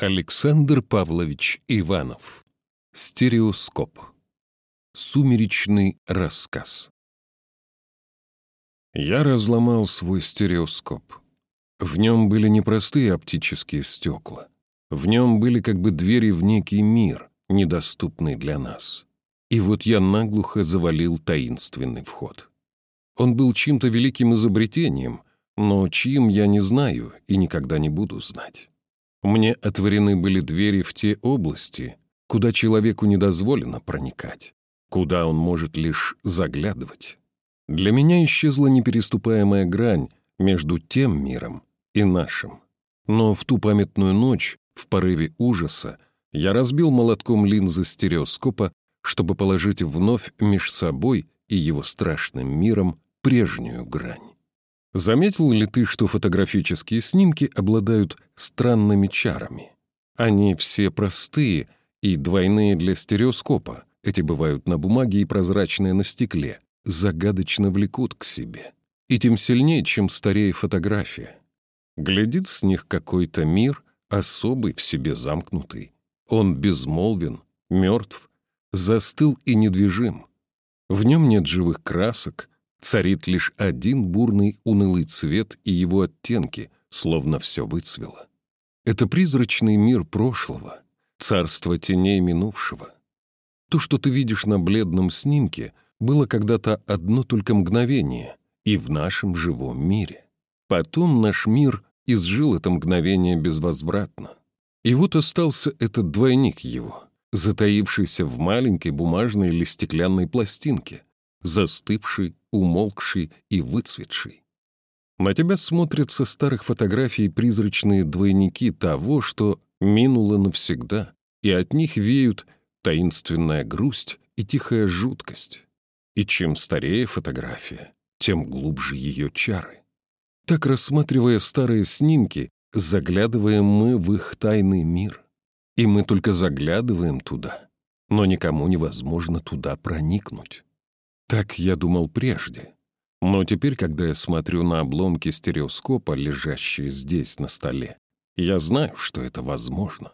Александр Павлович Иванов. Стереоскоп. Сумеречный рассказ. Я разломал свой стереоскоп. В нем были непростые оптические стекла. В нем были как бы двери в некий мир, недоступный для нас. И вот я наглухо завалил таинственный вход. Он был чьим-то великим изобретением, но чьим я не знаю и никогда не буду знать. Мне отворены были двери в те области, куда человеку не дозволено проникать, куда он может лишь заглядывать. Для меня исчезла непереступаемая грань между тем миром и нашим. Но в ту памятную ночь, в порыве ужаса, я разбил молотком линзы стереоскопа, чтобы положить вновь меж собой и его страшным миром прежнюю грань. Заметил ли ты, что фотографические снимки обладают странными чарами? Они все простые и двойные для стереоскопа. Эти бывают на бумаге и прозрачные на стекле. Загадочно влекут к себе. И тем сильнее, чем старее фотография. Глядит с них какой-то мир, особый в себе замкнутый. Он безмолвен, мертв, застыл и недвижим. В нем нет живых красок, Царит лишь один бурный унылый цвет и его оттенки, словно все выцвело. Это призрачный мир прошлого, царство теней минувшего. То, что ты видишь на бледном снимке, было когда-то одно только мгновение и в нашем живом мире. Потом наш мир изжил это мгновение безвозвратно. И вот остался этот двойник его, затаившийся в маленькой бумажной или стеклянной пластинке, застывший, умолкший и выцветший. На тебя смотрят со старых фотографий призрачные двойники того, что минуло навсегда, и от них веют таинственная грусть и тихая жуткость. И чем старее фотография, тем глубже ее чары. Так, рассматривая старые снимки, заглядываем мы в их тайный мир. И мы только заглядываем туда, но никому невозможно туда проникнуть. Так я думал прежде. Но теперь, когда я смотрю на обломки стереоскопа, лежащие здесь на столе, я знаю, что это возможно.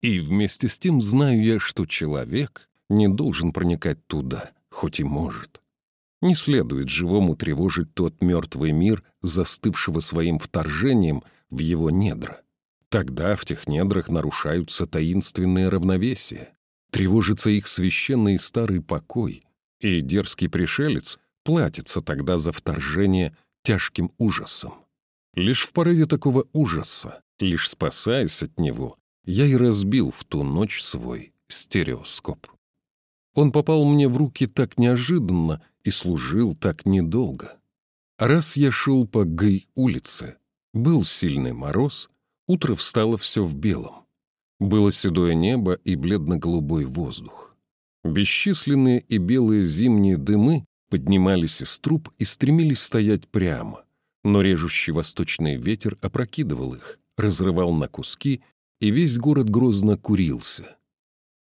И вместе с тем знаю я, что человек не должен проникать туда, хоть и может. Не следует живому тревожить тот мертвый мир, застывшего своим вторжением в его недра. Тогда в тех недрах нарушаются таинственные равновесия, тревожится их священный старый покой, и дерзкий пришелец платится тогда за вторжение тяжким ужасом. Лишь в порыве такого ужаса, лишь спасаясь от него, я и разбил в ту ночь свой стереоскоп. Он попал мне в руки так неожиданно и служил так недолго. Раз я шел по Гай-улице, был сильный мороз, утро встало все в белом. Было седое небо и бледно-голубой воздух. Бесчисленные и белые зимние дымы поднимались из труб и стремились стоять прямо, но режущий восточный ветер опрокидывал их, разрывал на куски, и весь город грозно курился.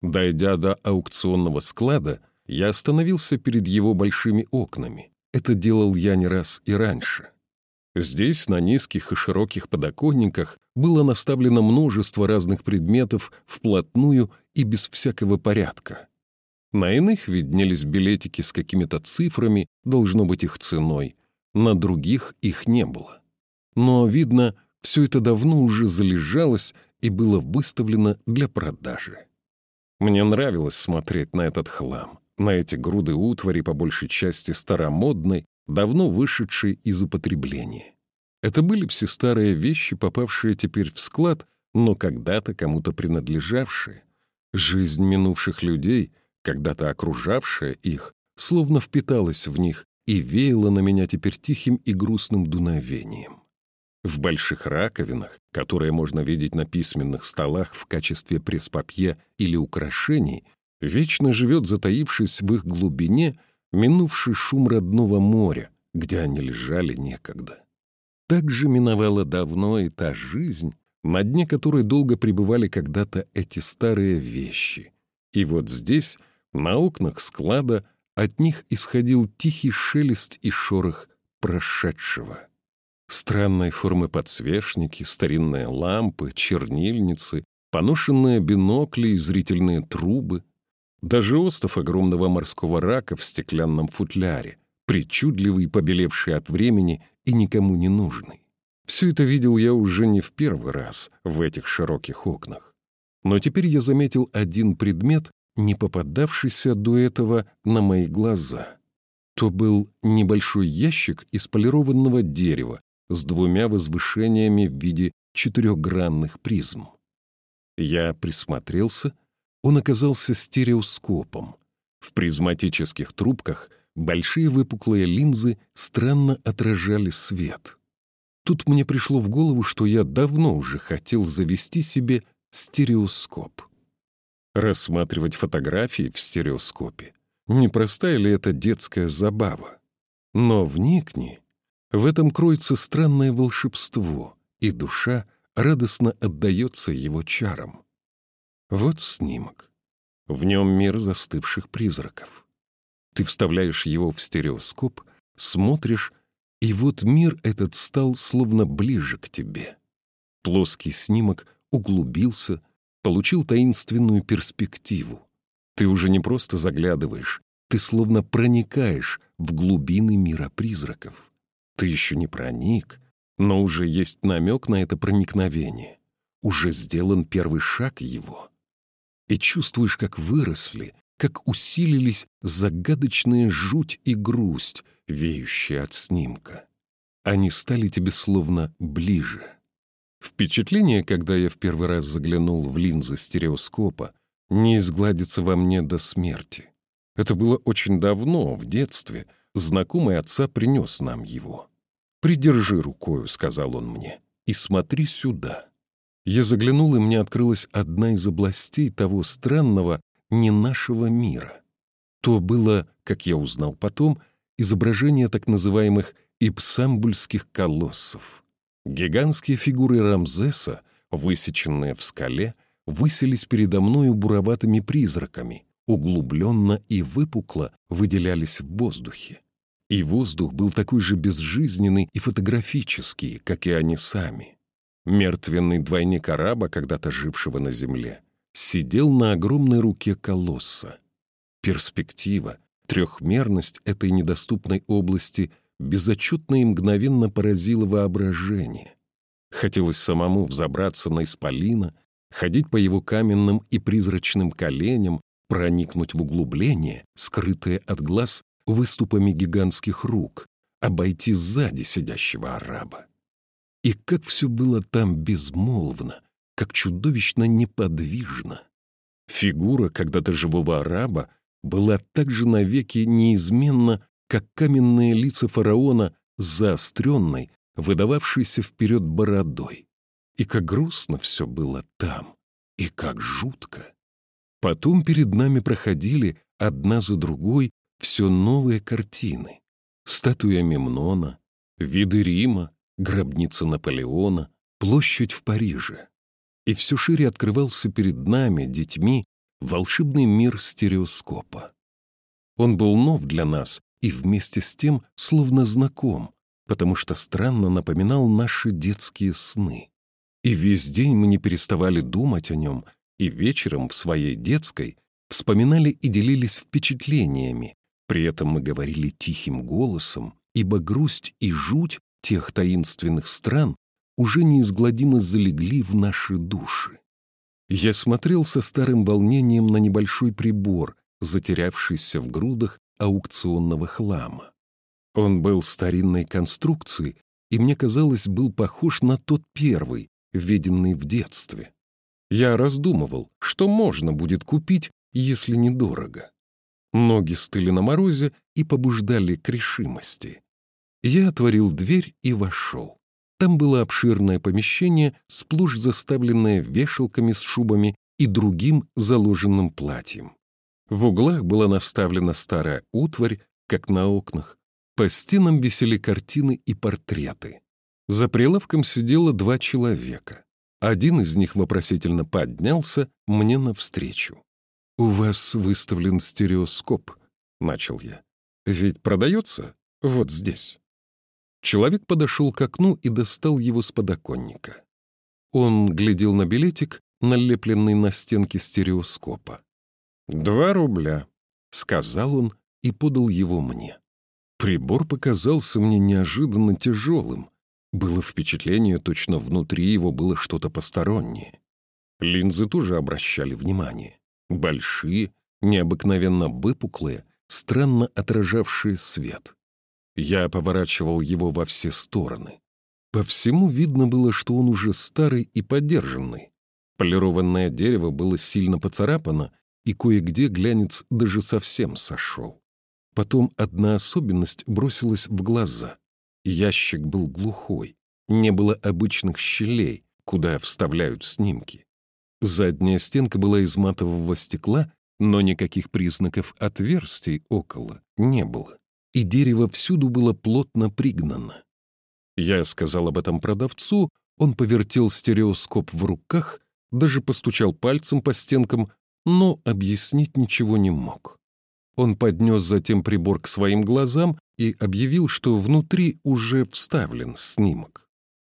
Дойдя до аукционного склада, я остановился перед его большими окнами. Это делал я не раз и раньше. Здесь, на низких и широких подоконниках, было наставлено множество разных предметов вплотную и без всякого порядка. На иных виднелись билетики с какими-то цифрами, должно быть их ценой. На других их не было. Но, видно, все это давно уже залежалось и было выставлено для продажи. Мне нравилось смотреть на этот хлам, на эти груды утвари, по большей части старомодной, давно вышедшей из употребления. Это были все старые вещи, попавшие теперь в склад, но когда-то кому-то принадлежавшие. Жизнь минувших людей — когда-то окружавшая их, словно впиталась в них и веяла на меня теперь тихим и грустным дуновением. В больших раковинах, которые можно видеть на письменных столах в качестве пресс-папье или украшений, вечно живет, затаившись в их глубине, минувший шум родного моря, где они лежали некогда. Так же миновала давно и та жизнь, на дне которой долго пребывали когда-то эти старые вещи. И вот здесь — на окнах склада от них исходил тихий шелест и шорох прошедшего. Странной формы подсвечники, старинные лампы, чернильницы, поношенные бинокли и зрительные трубы, даже остов огромного морского рака в стеклянном футляре, причудливый, побелевший от времени и никому не нужный. Все это видел я уже не в первый раз в этих широких окнах. Но теперь я заметил один предмет, не попадавшийся до этого на мои глаза. То был небольшой ящик из полированного дерева с двумя возвышениями в виде четырехгранных призм. Я присмотрелся, он оказался стереоскопом. В призматических трубках большие выпуклые линзы странно отражали свет. Тут мне пришло в голову, что я давно уже хотел завести себе стереоскоп. Рассматривать фотографии в стереоскопе — непростая ли это детская забава? Но вникни, в этом кроется странное волшебство, и душа радостно отдается его чарам. Вот снимок. В нем мир застывших призраков. Ты вставляешь его в стереоскоп, смотришь, и вот мир этот стал словно ближе к тебе. Плоский снимок углубился, получил таинственную перспективу. Ты уже не просто заглядываешь, ты словно проникаешь в глубины мира призраков. Ты еще не проник, но уже есть намек на это проникновение. Уже сделан первый шаг его. И чувствуешь, как выросли, как усилились загадочная жуть и грусть, веющие от снимка. Они стали тебе словно ближе. Впечатление, когда я в первый раз заглянул в линзы стереоскопа, не изгладится во мне до смерти. Это было очень давно, в детстве. Знакомый отца принес нам его. «Придержи рукою», — сказал он мне, — «и смотри сюда». Я заглянул, и мне открылась одна из областей того странного, не нашего мира. То было, как я узнал потом, изображение так называемых ипсамбульских колоссов. Гигантские фигуры Рамзеса, высеченные в скале, высились передо мною буроватыми призраками, углубленно и выпукло выделялись в воздухе. И воздух был такой же безжизненный и фотографический, как и они сами. Мертвенный двойник араба, когда-то жившего на земле, сидел на огромной руке колосса. Перспектива, трехмерность этой недоступной области безотчетно и мгновенно поразила воображение. Хотелось самому взобраться на исполина, ходить по его каменным и призрачным коленям, проникнуть в углубление, скрытое от глаз выступами гигантских рук, обойти сзади сидящего араба. И как все было там безмолвно, как чудовищно неподвижно. Фигура когда-то живого араба была так же навеки неизменна, как каменные лица фараона с заостренной, выдававшейся вперед бородой. И как грустно все было там, и как жутко. Потом перед нами проходили одна за другой все новые картины. Статуя Мемнона, виды Рима, гробница Наполеона, площадь в Париже. И все шире открывался перед нами, детьми, волшебный мир стереоскопа. Он был нов для нас и вместе с тем словно знаком, потому что странно напоминал наши детские сны. И весь день мы не переставали думать о нем, и вечером в своей детской вспоминали и делились впечатлениями, при этом мы говорили тихим голосом, ибо грусть и жуть тех таинственных стран уже неизгладимо залегли в наши души. Я смотрел со старым волнением на небольшой прибор, затерявшийся в грудах аукционного хлама. Он был старинной конструкции, и мне казалось, был похож на тот первый, виденный в детстве. Я раздумывал, что можно будет купить, если недорого. Ноги стыли на морозе и побуждали к решимости. Я отворил дверь и вошел. Там было обширное помещение, сплошь заставленное вешалками с шубами и другим заложенным платьем. В углах была наставлена старая утварь, как на окнах. По стенам висели картины и портреты. За прилавком сидело два человека. Один из них вопросительно поднялся мне навстречу. «У вас выставлен стереоскоп», — начал я. «Ведь продается вот здесь». Человек подошел к окну и достал его с подоконника. Он глядел на билетик налепленный на стенки стереоскопа. «Два рубля», — сказал он и подал его мне. Прибор показался мне неожиданно тяжелым. Было впечатление, точно внутри его было что-то постороннее. Линзы тоже обращали внимание. Большие, необыкновенно выпуклые, странно отражавшие свет. Я поворачивал его во все стороны. По всему видно было, что он уже старый и подержанный. Полированное дерево было сильно поцарапано, и кое-где глянец даже совсем сошел. Потом одна особенность бросилась в глаза. Ящик был глухой, не было обычных щелей, куда вставляют снимки. Задняя стенка была из матового стекла, но никаких признаков отверстий около не было, и дерево всюду было плотно пригнано. Я сказал об этом продавцу, он повертел стереоскоп в руках, даже постучал пальцем по стенкам, но объяснить ничего не мог. Он поднес затем прибор к своим глазам и объявил, что внутри уже вставлен снимок.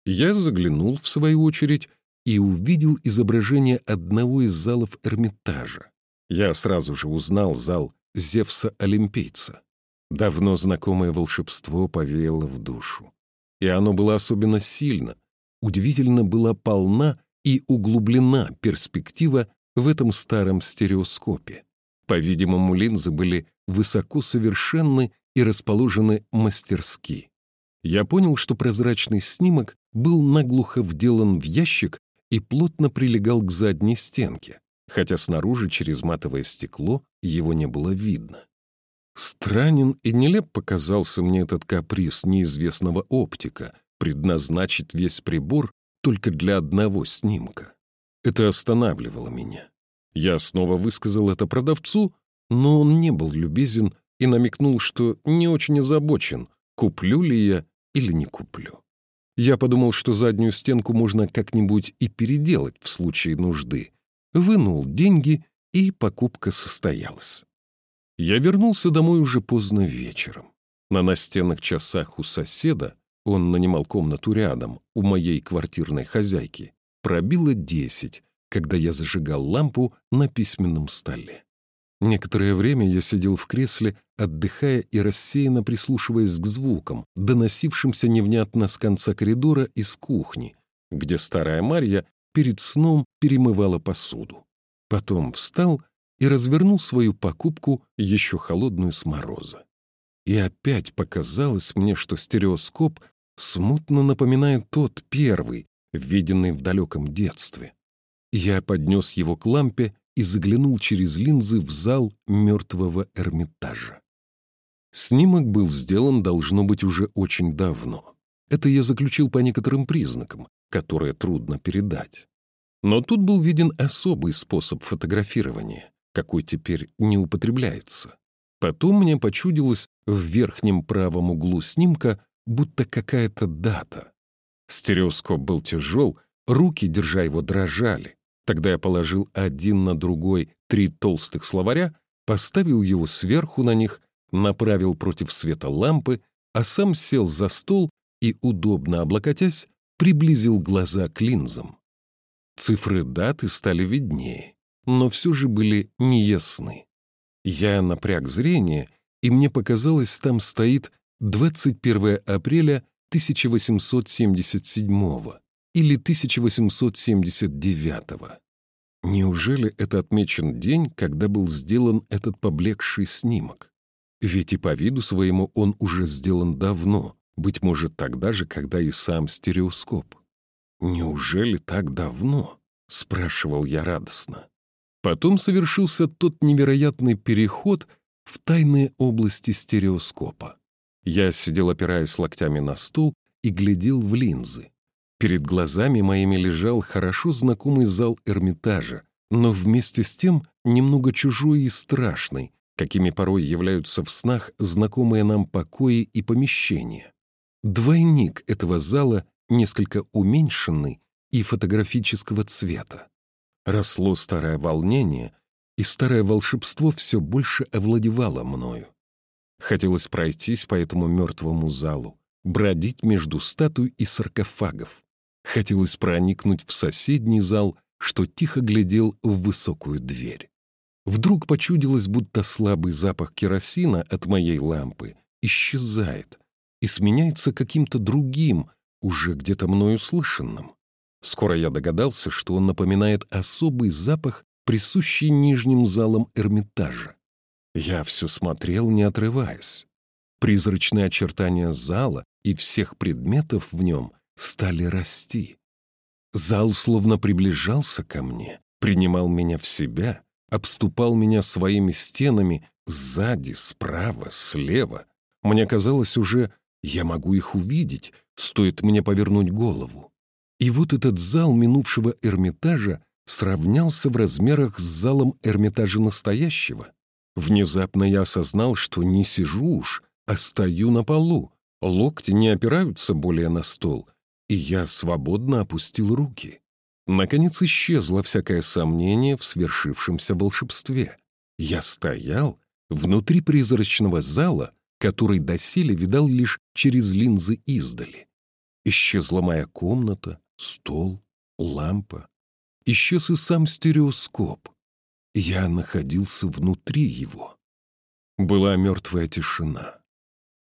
Я заглянул, в свою очередь, и увидел изображение одного из залов Эрмитажа. Я сразу же узнал зал Зевса-Олимпийца. Давно знакомое волшебство повеяло в душу. И оно было особенно сильно, удивительно была полна и углублена перспектива в этом старом стереоскопе. По-видимому, линзы были высоко совершенны и расположены мастерски. Я понял, что прозрачный снимок был наглухо вделан в ящик и плотно прилегал к задней стенке, хотя снаружи через матовое стекло его не было видно. Странен и нелеп показался мне этот каприз неизвестного оптика предназначить весь прибор только для одного снимка. Это останавливало меня. Я снова высказал это продавцу, но он не был любезен и намекнул, что не очень озабочен, куплю ли я или не куплю. Я подумал, что заднюю стенку можно как-нибудь и переделать в случае нужды. Вынул деньги, и покупка состоялась. Я вернулся домой уже поздно вечером. На настенных часах у соседа, он нанимал комнату рядом, у моей квартирной хозяйки, пробило десять, когда я зажигал лампу на письменном столе. Некоторое время я сидел в кресле, отдыхая и рассеянно прислушиваясь к звукам, доносившимся невнятно с конца коридора из кухни, где старая Марья перед сном перемывала посуду. Потом встал и развернул свою покупку, еще холодную с мороза. И опять показалось мне, что стереоскоп смутно напоминает тот первый, виденный в далеком детстве. Я поднес его к лампе и заглянул через линзы в зал мертвого Эрмитажа. Снимок был сделан, должно быть, уже очень давно. Это я заключил по некоторым признакам, которые трудно передать. Но тут был виден особый способ фотографирования, какой теперь не употребляется. Потом мне почудилось в верхнем правом углу снимка будто какая-то дата. Стереоскоп был тяжел, руки, держа его, дрожали. Тогда я положил один на другой три толстых словаря, поставил его сверху на них, направил против света лампы, а сам сел за стол и, удобно облокотясь, приблизил глаза к линзам. Цифры даты стали виднее, но все же были неясны. Я напряг зрение, и мне показалось, там стоит 21 апреля 1877 или 1879-го. Неужели это отмечен день, когда был сделан этот поблекший снимок? Ведь и по виду своему он уже сделан давно, быть может, тогда же, когда и сам стереоскоп. «Неужели так давно?» — спрашивал я радостно. Потом совершился тот невероятный переход в тайные области стереоскопа. Я сидел, опираясь локтями на стул, и глядел в линзы. Перед глазами моими лежал хорошо знакомый зал Эрмитажа, но вместе с тем немного чужой и страшный, какими порой являются в снах знакомые нам покои и помещения. Двойник этого зала несколько уменьшенный и фотографического цвета. Росло старое волнение, и старое волшебство все больше овладевало мною. Хотелось пройтись по этому мертвому залу, бродить между статуй и саркофагов. Хотелось проникнуть в соседний зал, что тихо глядел в высокую дверь. Вдруг почудилось, будто слабый запах керосина от моей лампы исчезает и сменяется каким-то другим, уже где-то мною слышанным. Скоро я догадался, что он напоминает особый запах, присущий нижним залам Эрмитажа. Я все смотрел, не отрываясь. Призрачные очертания зала и всех предметов в нем стали расти. Зал словно приближался ко мне, принимал меня в себя, обступал меня своими стенами сзади, справа, слева. Мне казалось уже, я могу их увидеть, стоит мне повернуть голову. И вот этот зал минувшего Эрмитажа сравнялся в размерах с залом Эрмитажа настоящего. Внезапно я осознал, что не сижу уж, а стою на полу. Локти не опираются более на стол, и я свободно опустил руки. Наконец исчезло всякое сомнение в свершившемся волшебстве. Я стоял внутри призрачного зала, который доселе видал лишь через линзы издали. Исчезла моя комната, стол, лампа. Исчез и сам стереоскоп. Я находился внутри его. Была мертвая тишина.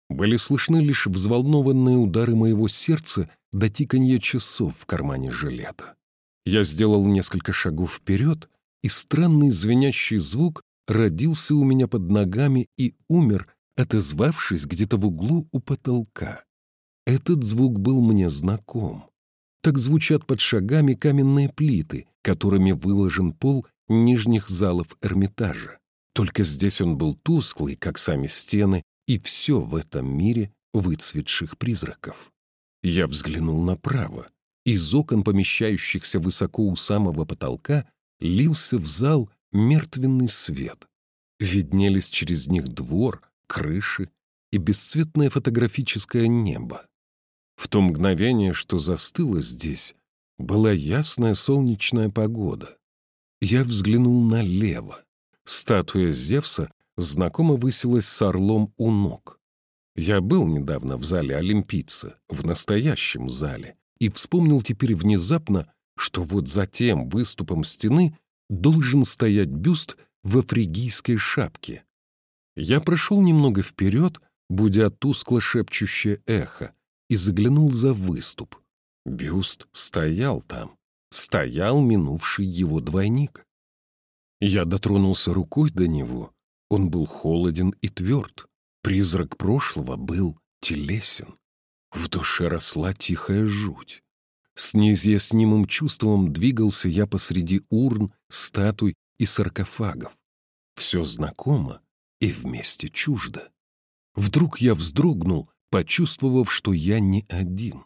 Были слышны лишь взволнованные удары моего сердца до тиканья часов в кармане жилета. Я сделал несколько шагов вперед, и странный звенящий звук родился у меня под ногами и умер, отозвавшись где-то в углу у потолка. Этот звук был мне знаком. Так звучат под шагами каменные плиты, которыми выложен пол нижних залов Эрмитажа. Только здесь он был тусклый, как сами стены, и все в этом мире выцветших призраков. Я взглянул направо. Из окон, помещающихся высоко у самого потолка, лился в зал мертвенный свет. Виднелись через них двор, крыши и бесцветное фотографическое небо. В то мгновение, что застыло здесь, была ясная солнечная погода. Я взглянул налево. Статуя Зевса знакомо высилась с орлом у ног. Я был недавно в зале Олимпийца, в настоящем зале, и вспомнил теперь внезапно, что вот за тем выступом стены должен стоять бюст в афригийской шапке. Я прошел немного вперед, будя тускло шепчущее эхо, и заглянул за выступ. Бюст стоял там, стоял минувший его двойник. Я дотронулся рукой до него, он был холоден и тверд, призрак прошлого был телесен. В душе росла тихая жуть. С неизъяснимым чувством двигался я посреди урн, статуй и саркофагов. Все знакомо и вместе чуждо. Вдруг я вздрогнул, почувствовав, что я не один.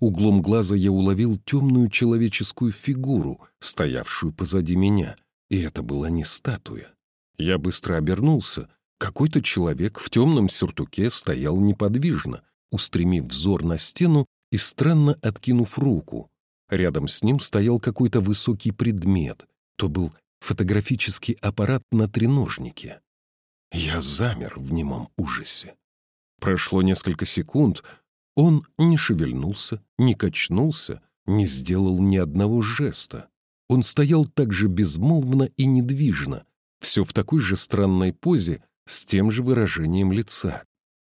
Углом глаза я уловил темную человеческую фигуру, стоявшую позади меня, и это была не статуя. Я быстро обернулся. Какой-то человек в темном сюртуке стоял неподвижно, устремив взор на стену и странно откинув руку. Рядом с ним стоял какой-то высокий предмет. То был фотографический аппарат на треножнике. Я замер в немом ужасе. Прошло несколько секунд, он не шевельнулся, не качнулся, не сделал ни одного жеста. Он стоял так же безмолвно и недвижно, все в такой же странной позе, с тем же выражением лица.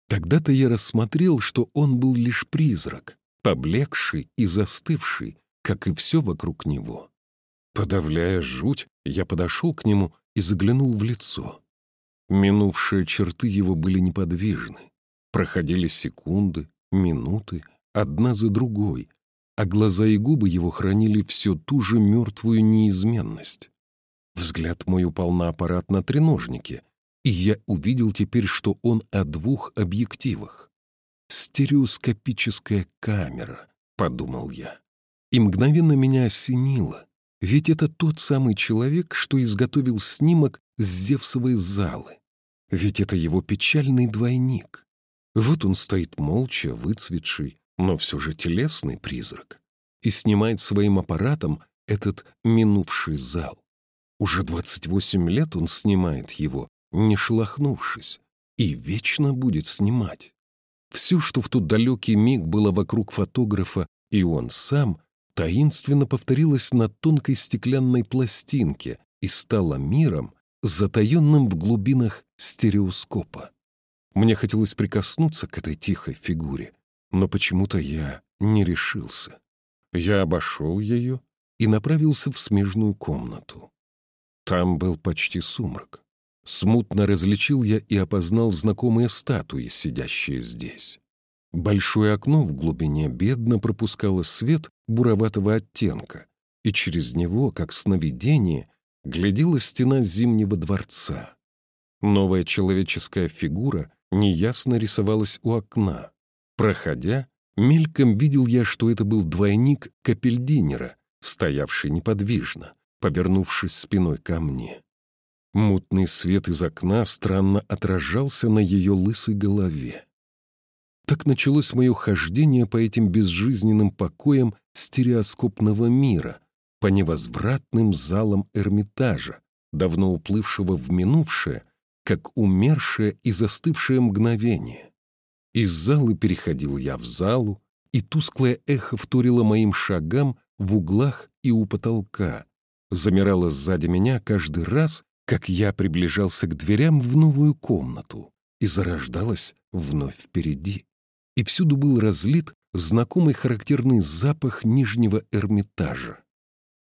Тогда-то я рассмотрел, что он был лишь призрак, поблекший и застывший, как и все вокруг него. Подавляя жуть, я подошел к нему и заглянул в лицо. Минувшие черты его были неподвижны. Проходили секунды, минуты, одна за другой, а глаза и губы его хранили все ту же мертвую неизменность. Взгляд мой упал на аппарат на треножнике, и я увидел теперь, что он о двух объективах. «Стереоскопическая камера», — подумал я. И мгновенно меня осенило, ведь это тот самый человек, что изготовил снимок с Зевсовой залы. Ведь это его печальный двойник. Вот он стоит молча, выцветший, но все же телесный призрак, и снимает своим аппаратом этот минувший зал. Уже 28 лет он снимает его, не шелохнувшись, и вечно будет снимать. Все, что в тот далекий миг было вокруг фотографа, и он сам, таинственно повторилось на тонкой стеклянной пластинке и стало миром, затаенным в глубинах стереоскопа. Мне хотелось прикоснуться к этой тихой фигуре, но почему-то я не решился. Я обошел ее и направился в смежную комнату. Там был почти сумрак. Смутно различил я и опознал знакомые статуи, сидящие здесь. Большое окно в глубине бедно пропускало свет буроватого оттенка, и через него, как сновидение, глядела стена Зимнего дворца. Новая человеческая фигура неясно рисовалась у окна. Проходя, мельком видел я, что это был двойник Капельдинера, стоявший неподвижно, повернувшись спиной ко мне. Мутный свет из окна странно отражался на ее лысой голове. Так началось мое хождение по этим безжизненным покоям стереоскопного мира, по невозвратным залам Эрмитажа, давно уплывшего в минувшее, как умершее и застывшее мгновение. Из залы переходил я в залу, и тусклое эхо вторило моим шагам в углах и у потолка, замирало сзади меня каждый раз, как я приближался к дверям в новую комнату, и зарождалось вновь впереди. И всюду был разлит знакомый характерный запах Нижнего Эрмитажа.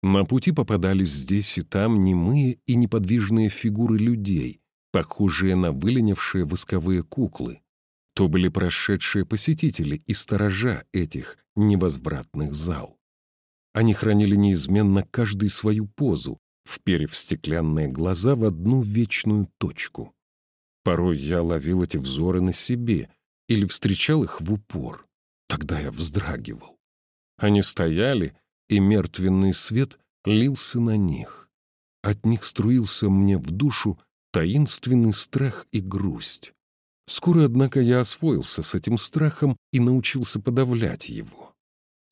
На пути попадались здесь и там немые и неподвижные фигуры людей, похожие на выленившие восковые куклы. То были прошедшие посетители и сторожа этих невозвратных зал. Они хранили неизменно каждый свою позу, вперев стеклянные глаза в одну вечную точку. Порой я ловил эти взоры на себе или встречал их в упор. Тогда я вздрагивал. Они стояли, и мертвенный свет лился на них. От них струился мне в душу таинственный страх и грусть. Скоро, однако, я освоился с этим страхом и научился подавлять его.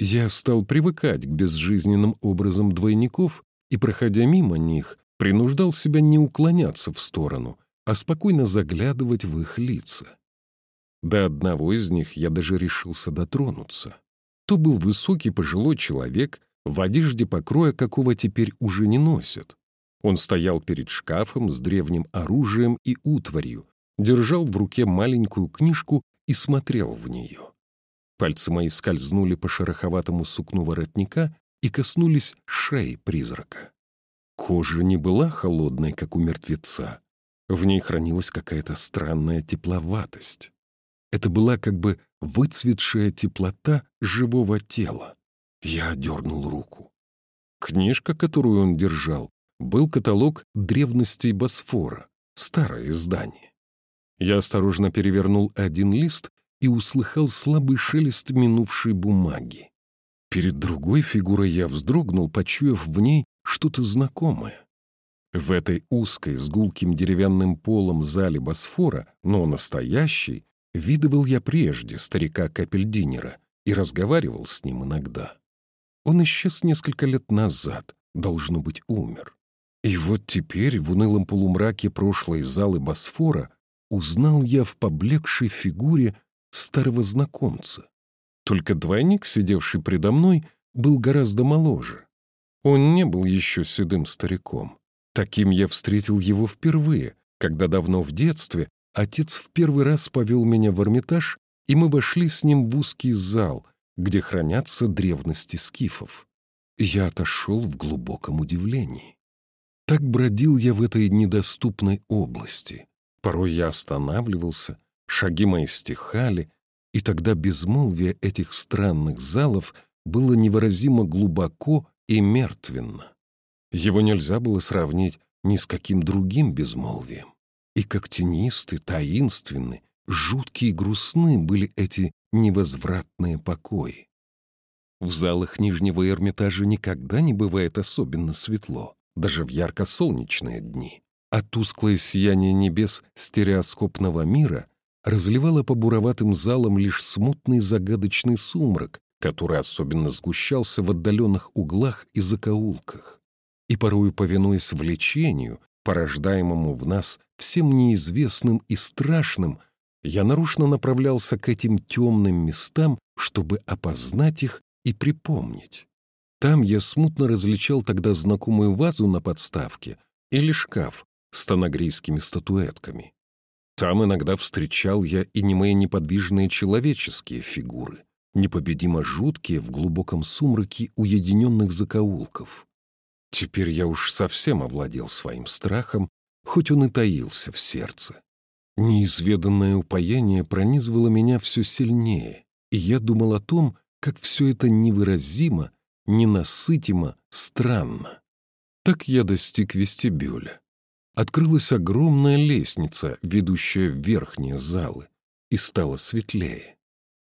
Я стал привыкать к безжизненным образам двойников и, проходя мимо них, принуждал себя не уклоняться в сторону, а спокойно заглядывать в их лица. До одного из них я даже решился дотронуться. То был высокий пожилой человек в одежде покроя, какого теперь уже не носят. Он стоял перед шкафом с древним оружием и утварью, держал в руке маленькую книжку и смотрел в нее. Пальцы мои скользнули по шероховатому сукну воротника и коснулись шеи призрака. Кожа не была холодной, как у мертвеца. В ней хранилась какая-то странная тепловатость. Это была как бы выцветшая теплота живого тела. Я дернул руку. Книжка, которую он держал, был каталог древностей Босфора, старое издание. Я осторожно перевернул один лист и услыхал слабый шелест минувшей бумаги. Перед другой фигурой я вздрогнул, почуяв в ней что-то знакомое. В этой узкой, с гулким деревянным полом зале Босфора, но настоящей, видывал я прежде старика Капельдинера и разговаривал с ним иногда. Он исчез несколько лет назад, должно быть, умер. И вот теперь в унылом полумраке прошлой залы Босфора узнал я в поблекшей фигуре старого знакомца. Только двойник, сидевший предо мной, был гораздо моложе. Он не был еще седым стариком. Таким я встретил его впервые, когда давно в детстве отец в первый раз повел меня в Эрмитаж, и мы вошли с ним в узкий зал, где хранятся древности скифов. Я отошел в глубоком удивлении. Так бродил я в этой недоступной области. Порой я останавливался, шаги мои стихали, и тогда безмолвие этих странных залов было невыразимо глубоко и мертвенно. Его нельзя было сравнить ни с каким другим безмолвием. И как тенисты, таинственны, жуткие и грустны были эти невозвратные покои. В залах Нижнего Эрмитажа никогда не бывает особенно светло, даже в ярко-солнечные дни, а тусклое сияние небес стереоскопного мира разливало по буроватым залам лишь смутный загадочный сумрак, который особенно сгущался в отдаленных углах и закоулках. И порою, повинуясь влечению, порождаемому в нас всем неизвестным и страшным, я нарушно направлялся к этим темным местам, чтобы опознать их и припомнить. Там я смутно различал тогда знакомую вазу на подставке или шкаф с тонагрийскими статуэтками. Там иногда встречал я и немые неподвижные человеческие фигуры, непобедимо жуткие в глубоком сумраке уединенных закоулков. Теперь я уж совсем овладел своим страхом, хоть он и таился в сердце. Неизведанное упоение пронизывало меня все сильнее, и я думал о том, как все это невыразимо, ненасытимо, странно. Так я достиг вестибюля. Открылась огромная лестница, ведущая в верхние залы, и стало светлее.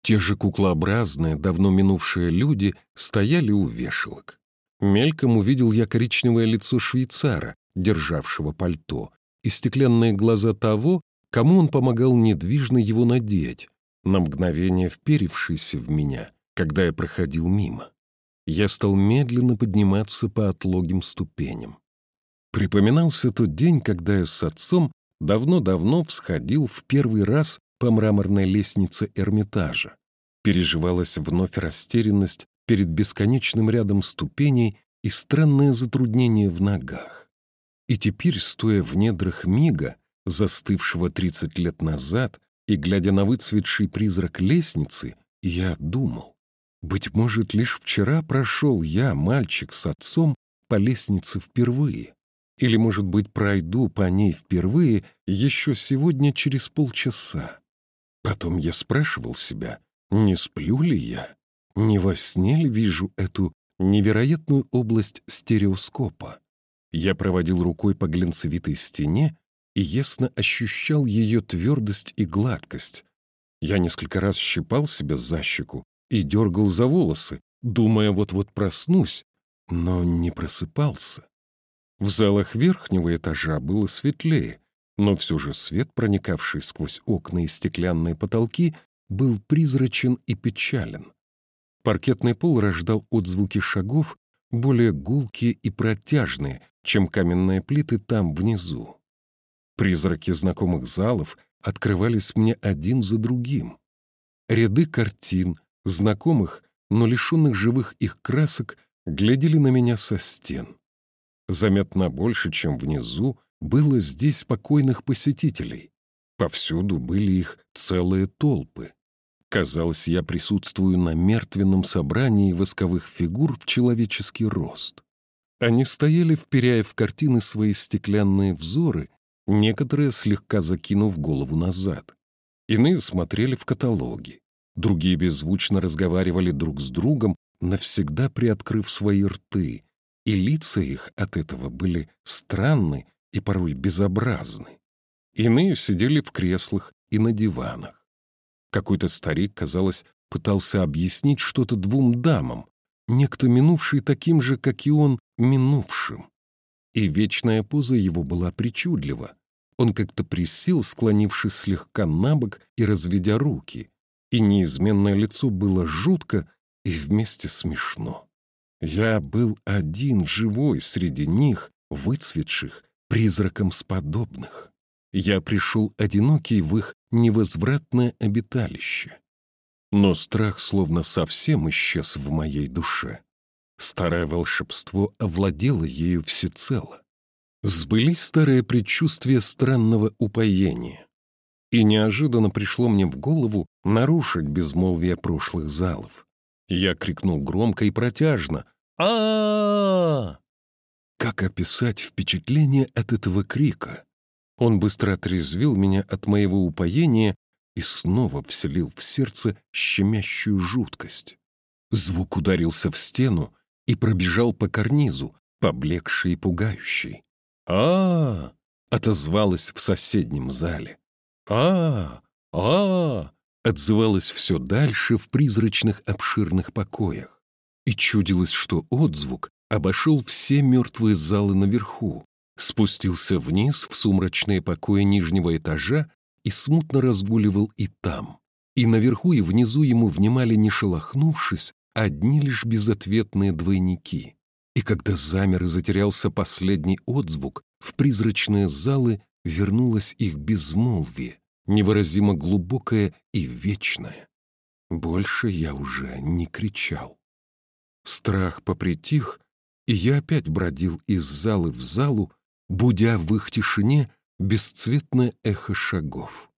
Те же куклообразные, давно минувшие люди стояли у вешалок. Мельком увидел я коричневое лицо швейцара, державшего пальто, и стеклянные глаза того, кому он помогал недвижно его надеть, на мгновение вперившийся в меня, когда я проходил мимо. Я стал медленно подниматься по отлогим ступеням. Припоминался тот день, когда я с отцом давно-давно всходил в первый раз по мраморной лестнице Эрмитажа. Переживалась вновь растерянность перед бесконечным рядом ступеней и странное затруднение в ногах. И теперь, стоя в недрах мига, застывшего 30 лет назад, и, глядя на выцветший призрак лестницы, я думал, быть может, лишь вчера прошел я, мальчик с отцом, по лестнице впервые. Или, может быть, пройду по ней впервые еще сегодня через полчаса. Потом я спрашивал себя, не сплю ли я, не во сне ли вижу эту невероятную область стереоскопа. Я проводил рукой по глинцевитой стене и ясно ощущал ее твердость и гладкость. Я несколько раз щипал себя за щеку и дергал за волосы, думая, вот-вот проснусь, но не просыпался. В залах верхнего этажа было светлее, но все же свет, проникавший сквозь окна и стеклянные потолки, был призрачен и печален. Паркетный пол рождал отзвуки шагов, более гулкие и протяжные, чем каменные плиты там внизу. Призраки знакомых залов открывались мне один за другим. Ряды картин, знакомых, но лишенных живых их красок, глядели на меня со стен. Заметно больше, чем внизу, было здесь спокойных посетителей. Повсюду были их целые толпы. Казалось, я присутствую на мертвенном собрании восковых фигур в человеческий рост. Они стояли, вперяя в картины свои стеклянные взоры некоторые слегка закинув голову назад. Иные смотрели в каталоги, другие беззвучно разговаривали друг с другом, навсегда приоткрыв свои рты, и лица их от этого были странны и порой безобразны. Иные сидели в креслах и на диванах. Какой-то старик, казалось, пытался объяснить что-то двум дамам, некто минувший таким же, как и он, минувшим и вечная поза его была причудлива. Он как-то присел, склонившись слегка на бок и разведя руки, и неизменное лицо было жутко и вместе смешно. Я был один живой среди них, выцветших, призраком сподобных. Я пришел одинокий в их невозвратное обиталище. Но страх словно совсем исчез в моей душе. Старое волшебство овладело ею всецело. Сбылись старые предчувствия странного упоения. И неожиданно пришло мне в голову нарушить безмолвие прошлых залов. Я крикнул громко и протяжно а, Как описать впечатление от этого крика? Он быстро отрезвил меня от моего упоения и снова вселил в сердце щемящую жуткость. Звук ударился в стену, и пробежал по карнизу, поблекший и пугающий. а, -а, -а отозвалась в соседнем зале. А а, отзывалась все дальше в призрачных обширных покоях. И чудилось, что отзвук обошел все мертвые залы наверху, спустился вниз в сумрачные покои нижнего этажа и смутно разгуливал и там. И наверху, и внизу ему внимали, не шелохнувшись, одни лишь безответные двойники. И когда замер и затерялся последний отзвук, в призрачные залы вернулось их безмолвие, невыразимо глубокое и вечное. Больше я уже не кричал. Страх попритих, и я опять бродил из залы в залу, будя в их тишине бесцветное эхо шагов.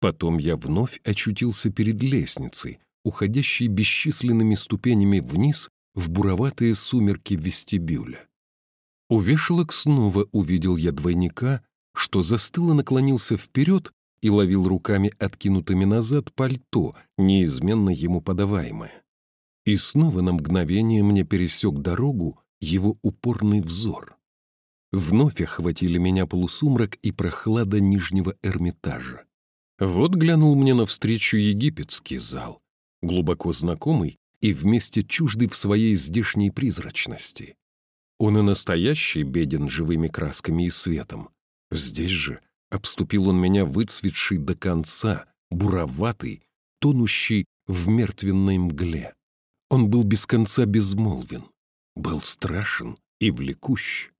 Потом я вновь очутился перед лестницей, уходящей бесчисленными ступенями вниз в буроватые сумерки вестибюля. У вешалок снова увидел я двойника, что застыло наклонился вперед и ловил руками откинутыми назад пальто, неизменно ему подаваемое. И снова на мгновение мне пересек дорогу его упорный взор. Вновь охватили меня полусумрак и прохлада Нижнего Эрмитажа. Вот глянул мне навстречу египетский зал, глубоко знакомый и вместе чуждый в своей здешней призрачности. Он и настоящий беден живыми красками и светом. Здесь же обступил он меня выцветший до конца, буроватый, тонущий в мертвенной мгле. Он был без конца безмолвен, был страшен и влекущ.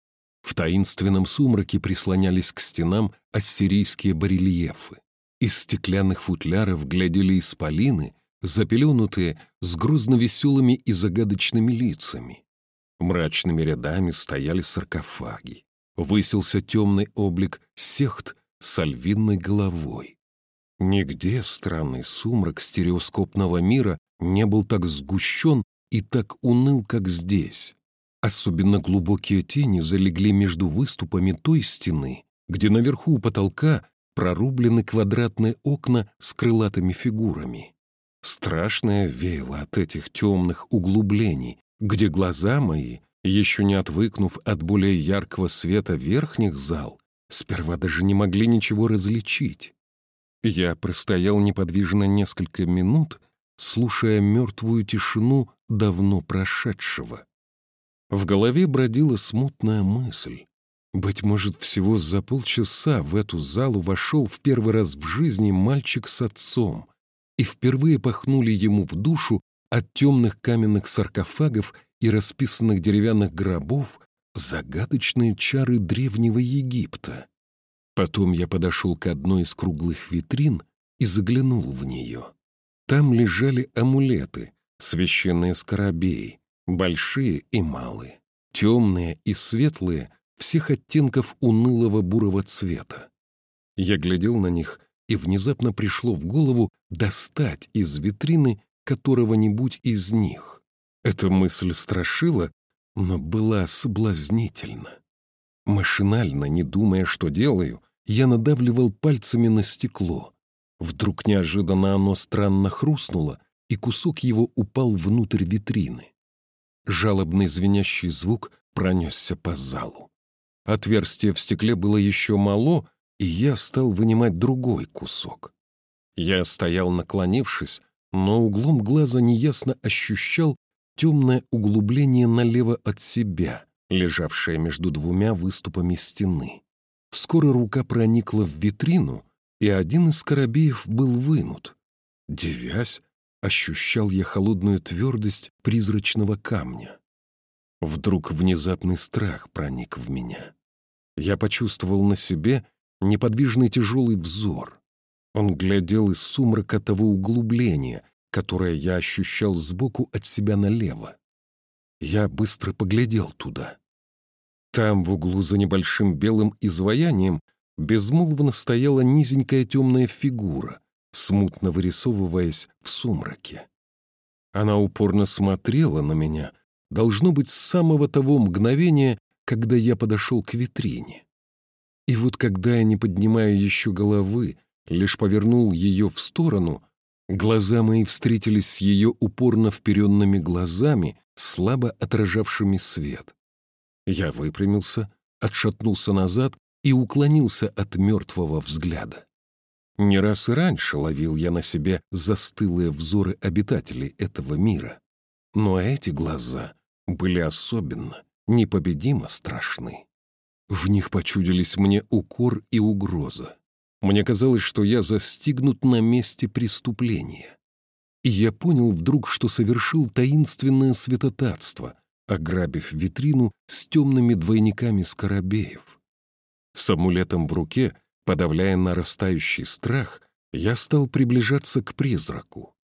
В таинственном сумраке прислонялись к стенам ассирийские барельефы. Из стеклянных футляров глядели исполины, запеленутые с грозно-веселыми и загадочными лицами. Мрачными рядами стояли саркофаги. Высился темный облик сехт с альвинной головой. Нигде странный сумрак стереоскопного мира не был так сгущен и так уныл, как здесь. Особенно глубокие тени залегли между выступами той стены, где наверху у потолка прорублены квадратные окна с крылатыми фигурами. Страшное веяло от этих темных углублений, где глаза мои, еще не отвыкнув от более яркого света верхних зал, сперва даже не могли ничего различить. Я простоял неподвижно несколько минут, слушая мертвую тишину давно прошедшего. В голове бродила смутная мысль. Быть может, всего за полчаса в эту залу вошел в первый раз в жизни мальчик с отцом, и впервые пахнули ему в душу от темных каменных саркофагов и расписанных деревянных гробов загадочные чары древнего Египта. Потом я подошел к одной из круглых витрин и заглянул в нее. Там лежали амулеты, священные скоробеи, большие и малые, темные и светлые, всех оттенков унылого бурого цвета. Я глядел на них, и внезапно пришло в голову достать из витрины которого-нибудь из них. Эта мысль страшила, но была соблазнительна. Машинально, не думая, что делаю, я надавливал пальцами на стекло. Вдруг неожиданно оно странно хрустнуло, и кусок его упал внутрь витрины. Жалобный звенящий звук пронесся по залу. Отверстие в стекле было еще мало, и я стал вынимать другой кусок. Я стоял наклонившись, но углом глаза неясно ощущал темное углубление налево от себя, лежавшее между двумя выступами стены. Скоро рука проникла в витрину, и один из скоробеев был вынут. Девясь, ощущал я холодную твердость призрачного камня. Вдруг внезапный страх проник в меня. Я почувствовал на себе неподвижный тяжелый взор. Он глядел из сумрака того углубления, которое я ощущал сбоку от себя налево. Я быстро поглядел туда. Там, в углу за небольшим белым изваянием, безмолвно стояла низенькая темная фигура, смутно вырисовываясь в сумраке. Она упорно смотрела на меня, должно быть, с самого того мгновения, когда я подошел к витрине. И вот когда я, не поднимая еще головы, лишь повернул ее в сторону, глаза мои встретились с ее упорно вперенными глазами, слабо отражавшими свет. Я выпрямился, отшатнулся назад и уклонился от мертвого взгляда. Не раз и раньше ловил я на себе застылые взоры обитателей этого мира. Но эти глаза были особенно, непобедимо страшны. В них почудились мне укор и угроза. Мне казалось, что я застигнут на месте преступления. И я понял вдруг, что совершил таинственное святотатство, ограбив витрину с темными двойниками скоробеев. С амулетом в руке, подавляя нарастающий страх, я стал приближаться к призраку.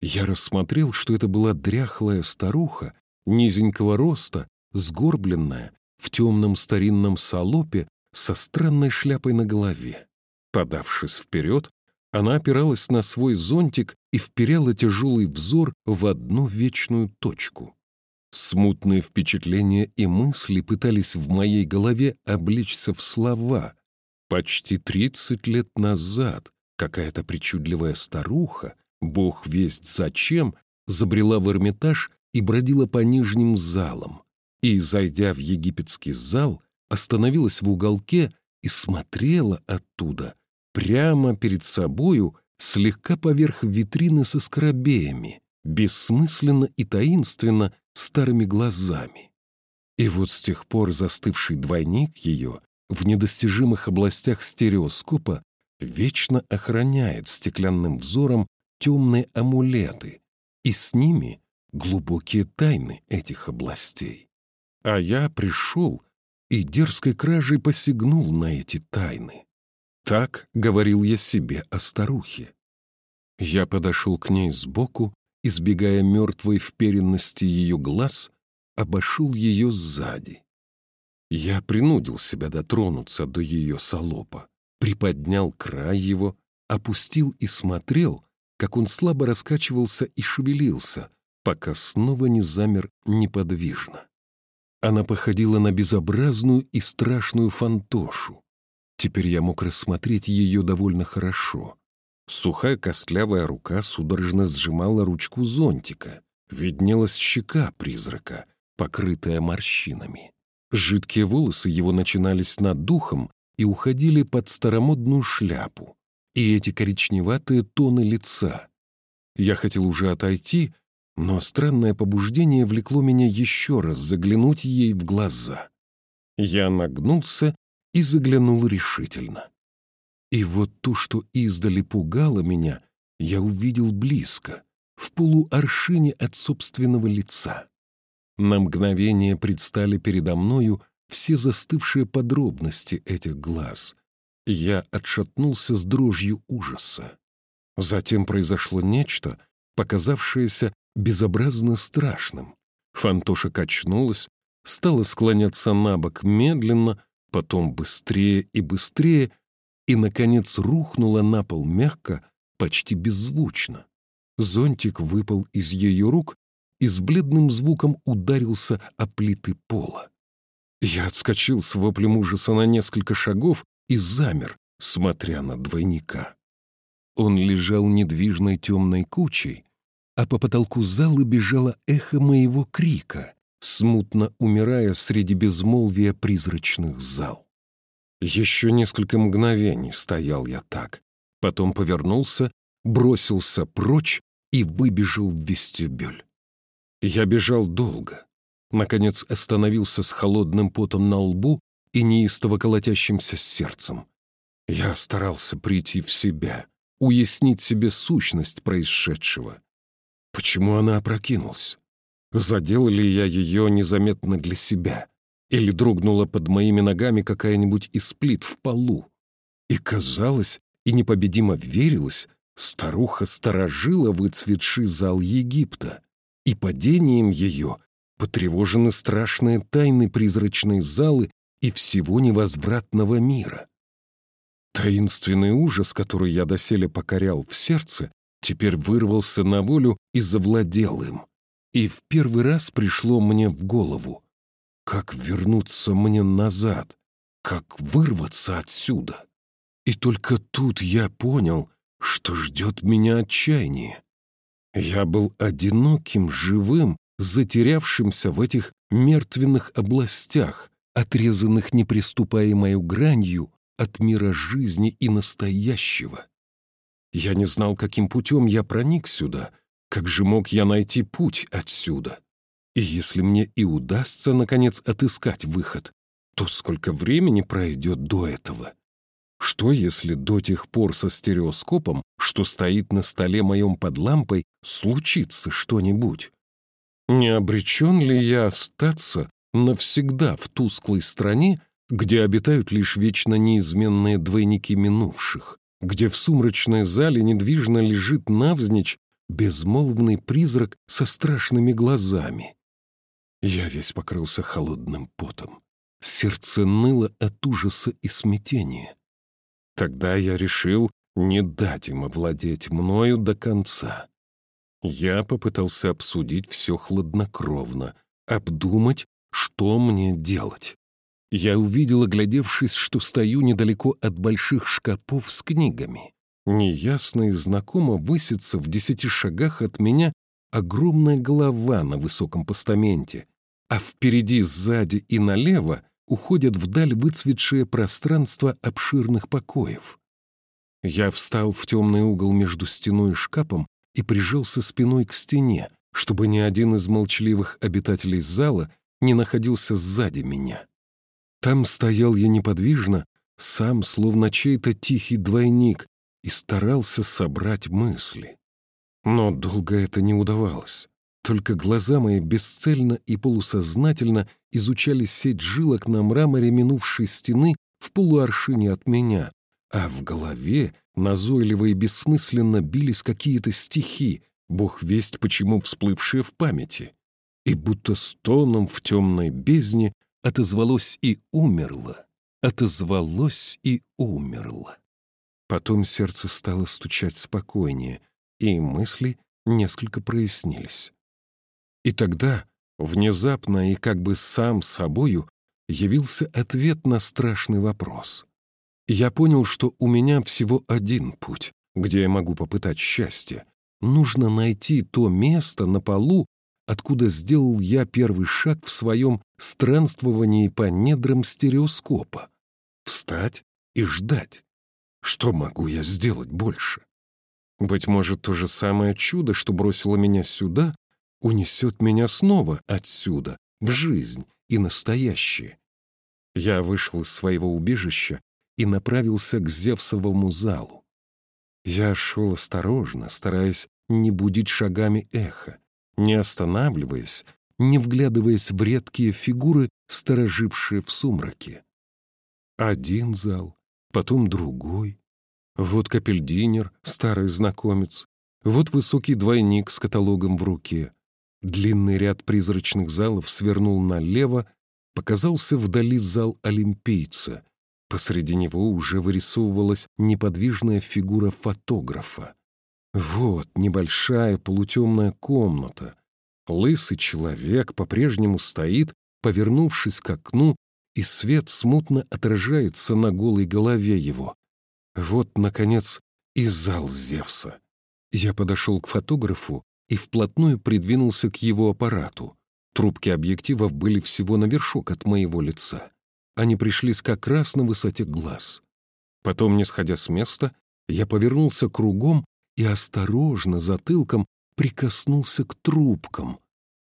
Я рассмотрел, что это была дряхлая старуха низенького роста, сгорбленная, в темном старинном салопе со странной шляпой на голове. Подавшись вперед, она опиралась на свой зонтик и вперяла тяжелый взор в одну вечную точку. Смутные впечатления и мысли пытались в моей голове облечься в слова. Почти тридцать лет назад какая-то причудливая старуха, бог весть зачем, забрела в Эрмитаж и бродила по нижним залам. И, зайдя в египетский зал, остановилась в уголке и смотрела оттуда, прямо перед собою, слегка поверх витрины со скоробеями, бессмысленно и таинственно старыми глазами. И вот с тех пор застывший двойник ее в недостижимых областях стереоскопа вечно охраняет стеклянным взором темные амулеты, и с ними глубокие тайны этих областей. А я пришел и дерзкой кражей посягнул на эти тайны. Так говорил я себе о старухе. Я подошел к ней сбоку избегая мертвой вперенности ее глаз, обошел ее сзади. Я принудил себя дотронуться до ее солопа, приподнял край его, опустил и смотрел, как он слабо раскачивался и шевелился, пока снова не замер неподвижно. Она походила на безобразную и страшную фантошу. Теперь я мог рассмотреть ее довольно хорошо. Сухая костлявая рука судорожно сжимала ручку зонтика. Виднелась щека призрака, покрытая морщинами. Жидкие волосы его начинались над духом и уходили под старомодную шляпу. И эти коричневатые тоны лица. Я хотел уже отойти, но странное побуждение влекло меня еще раз заглянуть ей в глаза. Я нагнулся и заглянул решительно. И вот то, что издали пугало меня, я увидел близко, в полуаршине от собственного лица. На мгновение предстали передо мною все застывшие подробности этих глаз. Я отшатнулся с дрожью ужаса. Затем произошло нечто, показавшееся безобразно страшным. Фантоша качнулась, стала склоняться на бок медленно, потом быстрее и быстрее — и, наконец, рухнула на пол мягко, почти беззвучно. Зонтик выпал из ее рук и с бледным звуком ударился о плиты пола. Я отскочил с воплем ужаса на несколько шагов и замер, смотря на двойника. Он лежал недвижной темной кучей, а по потолку зала бежало эхо моего крика, смутно умирая среди безмолвия призрачных зал. Еще несколько мгновений стоял я так, потом повернулся, бросился прочь и выбежал в вестибюль. Я бежал долго. Наконец остановился с холодным потом на лбу и неистово колотящимся сердцем. Я старался прийти в себя, уяснить себе сущность происшедшего. Почему она опрокинулась? Задел ли я ее незаметно для себя? или дрогнула под моими ногами какая-нибудь из плит в полу. И казалось, и непобедимо верилось, старуха сторожила выцветший зал Египта, и падением ее потревожены страшные тайны призрачной залы и всего невозвратного мира. Таинственный ужас, который я доселе покорял в сердце, теперь вырвался на волю и завладел им. И в первый раз пришло мне в голову. Как вернуться мне назад? Как вырваться отсюда? И только тут я понял, что ждет меня отчаяние. Я был одиноким, живым, затерявшимся в этих мертвенных областях, отрезанных неприступаемой гранью от мира жизни и настоящего. Я не знал, каким путем я проник сюда, как же мог я найти путь отсюда. И если мне и удастся, наконец, отыскать выход, то сколько времени пройдет до этого? Что, если до тех пор со стереоскопом, что стоит на столе моем под лампой, случится что-нибудь? Не обречен ли я остаться навсегда в тусклой стране, где обитают лишь вечно неизменные двойники минувших, где в сумрачной зале недвижно лежит навзничь безмолвный призрак со страшными глазами? Я весь покрылся холодным потом. Сердце ныло от ужаса и смятения. Тогда я решил не дать им овладеть мною до конца. Я попытался обсудить все хладнокровно, обдумать, что мне делать. Я увидел, оглядевшись, что стою недалеко от больших шкафов с книгами. Неясно и знакомо высится в десяти шагах от меня огромная голова на высоком постаменте, а впереди, сзади и налево уходят вдаль выцветшее пространство обширных покоев. Я встал в темный угол между стеной и шкафом и прижался спиной к стене, чтобы ни один из молчаливых обитателей зала не находился сзади меня. Там стоял я неподвижно, сам, словно чей-то тихий двойник, и старался собрать мысли. Но долго это не удавалось. Только глаза мои бесцельно и полусознательно изучали сеть жилок на мраморе минувшей стены в полуаршине от меня, а в голове назойливо и бессмысленно бились какие-то стихи, бог весть почему всплывшие в памяти. И будто стоном в темной бездне отозвалось и умерло, отозвалось и умерло. Потом сердце стало стучать спокойнее, и мысли несколько прояснились. И тогда, внезапно и как бы сам собою, явился ответ на страшный вопрос. Я понял, что у меня всего один путь, где я могу попытать счастье. Нужно найти то место на полу, откуда сделал я первый шаг в своем странствовании по недрам стереоскопа. Встать и ждать. Что могу я сделать больше? Быть может, то же самое чудо, что бросило меня сюда, унесет меня снова отсюда, в жизнь и настоящее. Я вышел из своего убежища и направился к Зевсовому залу. Я шел осторожно, стараясь не будить шагами эхо, не останавливаясь, не вглядываясь в редкие фигуры, сторожившие в сумраке. Один зал, потом другой. Вот капельдинер, старый знакомец, вот высокий двойник с каталогом в руке. Длинный ряд призрачных залов свернул налево, показался вдали зал олимпийца — Посреди него уже вырисовывалась неподвижная фигура фотографа. Вот небольшая полутемная комната. Лысый человек по-прежнему стоит, повернувшись к окну, и свет смутно отражается на голой голове его. Вот, наконец, и зал Зевса. Я подошел к фотографу и вплотную придвинулся к его аппарату. Трубки объективов были всего на вершок от моего лица. Они пришлись как раз на высоте глаз. Потом, не сходя с места, я повернулся кругом и осторожно затылком прикоснулся к трубкам.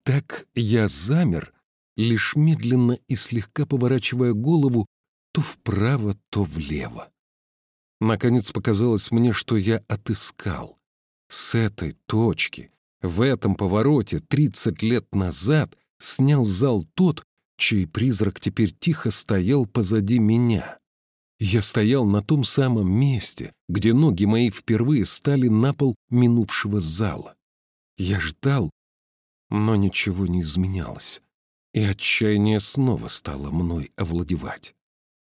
Так я замер, лишь медленно и слегка поворачивая голову то вправо, то влево. Наконец показалось мне, что я отыскал. С этой точки, в этом повороте, 30 лет назад, снял зал тот, чей призрак теперь тихо стоял позади меня. Я стоял на том самом месте, где ноги мои впервые стали на пол минувшего зала. Я ждал, но ничего не изменялось, и отчаяние снова стало мной овладевать.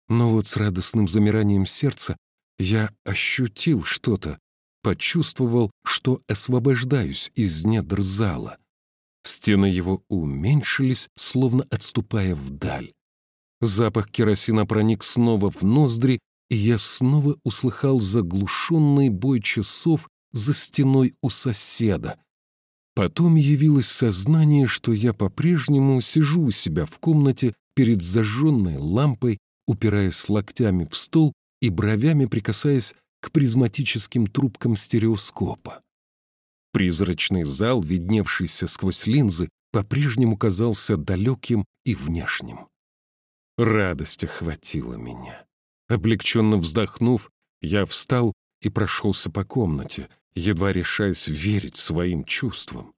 Но вот с радостным замиранием сердца я ощутил что-то, почувствовал, что освобождаюсь из недр зала, Стены его уменьшились, словно отступая вдаль. Запах керосина проник снова в ноздри, и я снова услыхал заглушенный бой часов за стеной у соседа. Потом явилось сознание, что я по-прежнему сижу у себя в комнате перед зажженной лампой, упираясь локтями в стол и бровями прикасаясь к призматическим трубкам стереоскопа. Призрачный зал, видневшийся сквозь линзы, по-прежнему казался далеким и внешним. Радость охватила меня. Облегченно вздохнув, я встал и прошелся по комнате, едва решаясь верить своим чувствам.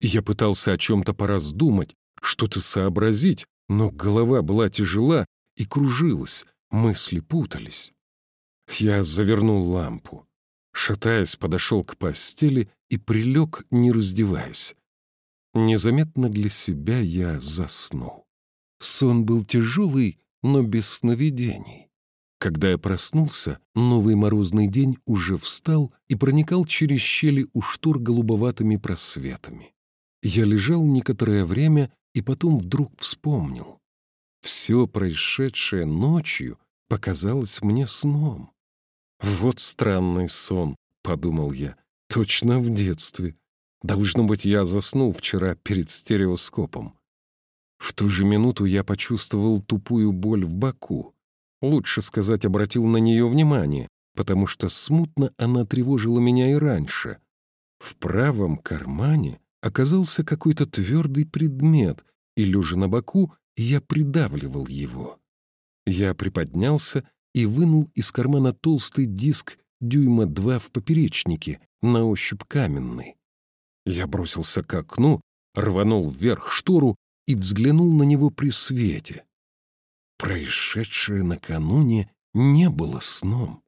Я пытался о чем-то пораздумать, что-то сообразить, но голова была тяжела и кружилась, мысли путались. Я завернул лампу. Шатаясь, подошел к постели и прилег, не раздеваясь. Незаметно для себя я заснул. Сон был тяжелый, но без сновидений. Когда я проснулся, новый морозный день уже встал и проникал через щели у штор голубоватыми просветами. Я лежал некоторое время и потом вдруг вспомнил. Все происшедшее ночью показалось мне сном. «Вот странный сон», — подумал я, — «точно в детстве. Должно быть, я заснул вчера перед стереоскопом». В ту же минуту я почувствовал тупую боль в боку. Лучше сказать, обратил на нее внимание, потому что смутно она тревожила меня и раньше. В правом кармане оказался какой-то твердый предмет, и, лежа на боку, я придавливал его. Я приподнялся и вынул из кармана толстый диск дюйма два в поперечнике, на ощупь каменный. Я бросился к окну, рванул вверх штору и взглянул на него при свете. Происшедшее накануне не было сном.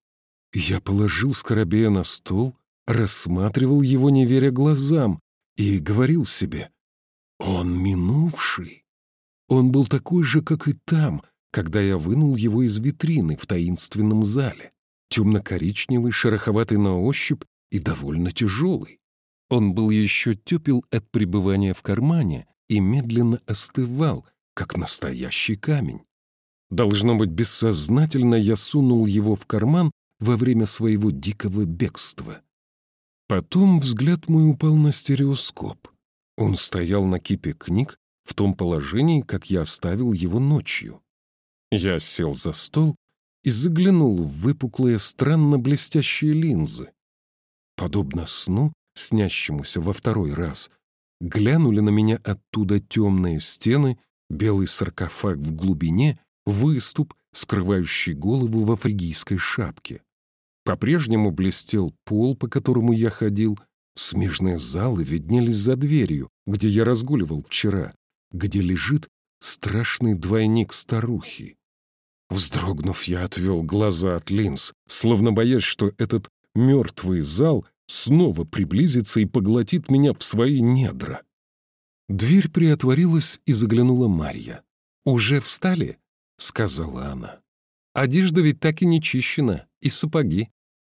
Я положил скоробея на стол, рассматривал его, не веря глазам, и говорил себе, «Он минувший. Он был такой же, как и там, когда я вынул его из витрины в таинственном зале, темно-коричневый, шероховатый на ощупь и довольно тяжелый. Он был еще тепел от пребывания в кармане и медленно остывал, как настоящий камень. Должно быть, бессознательно я сунул его в карман во время своего дикого бегства. Потом взгляд мой упал на стереоскоп. Он стоял на кипе книг в том положении, как я оставил его ночью. Я сел за стол и заглянул в выпуклые, странно блестящие линзы. Подобно сну, снящемуся во второй раз, глянули на меня оттуда темные стены, белый саркофаг в глубине выступ, скрывающий голову в афригийской шапке. По-прежнему блестел пол, по которому я ходил. Смежные залы виднелись за дверью, где я разгуливал вчера, где лежит страшный двойник старухи. Вздрогнув, я отвел глаза от линз, словно боясь, что этот мертвый зал снова приблизится и поглотит меня в свои недра. Дверь приотворилась, и заглянула Марья. «Уже встали?» — сказала она. «Одежда ведь так и не чищена, и сапоги».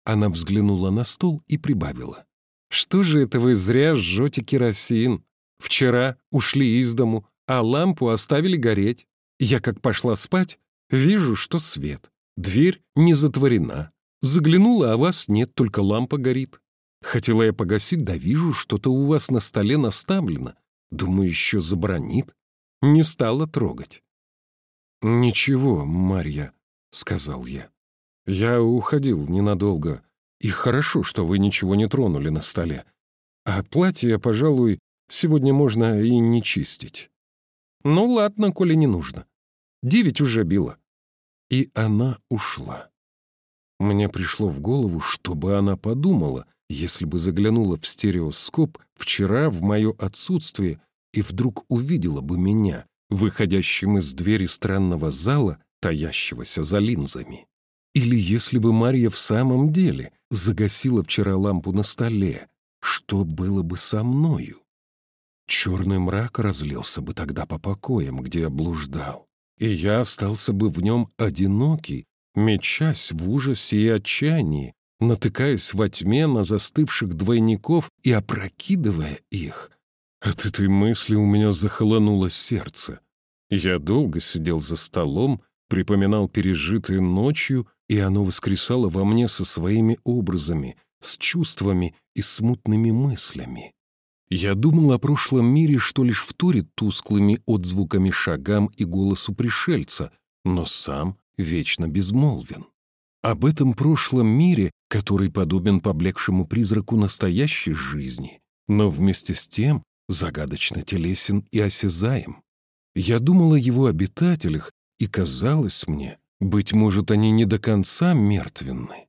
Она взглянула на стол и прибавила. «Что же это вы зря жжете керосин? Вчера ушли из дому, а лампу оставили гореть. Я как пошла спать, вижу, что свет. Дверь не затворена. Заглянула, а вас нет, только лампа горит. Хотела я погасить, да вижу, что-то у вас на столе наставлено. Думаю, еще забронит. Не стала трогать. «Ничего, Марья», — сказал я. «Я уходил ненадолго, и хорошо, что вы ничего не тронули на столе. А платье, пожалуй, сегодня можно и не чистить». «Ну ладно, коли не нужно. Девять уже било». И она ушла. Мне пришло в голову, чтобы она подумала, если бы заглянула в стереоскоп вчера в мое отсутствие и вдруг увидела бы меня, выходящим из двери странного зала, таящегося за линзами. Или если бы Марья в самом деле загасила вчера лампу на столе, что было бы со мною? Черный мрак разлился бы тогда по покоям, где я блуждал, и я остался бы в нем одинокий, мечась в ужасе и отчаянии, натыкаясь во тьме на застывших двойников и опрокидывая их, от этой мысли у меня захолонуло сердце. Я долго сидел за столом, припоминал пережитые ночью, и оно воскресало во мне со своими образами, с чувствами и смутными мыслями. Я думал о прошлом мире, что лишь вторит тусклыми отзвуками шагам и голосу пришельца, но сам вечно безмолвен. Об этом прошлом мире, который подобен поблекшему призраку настоящей жизни, но вместе с тем загадочно телесен и осязаем. Я думал о его обитателях, и казалось мне, быть может, они не до конца мертвенны.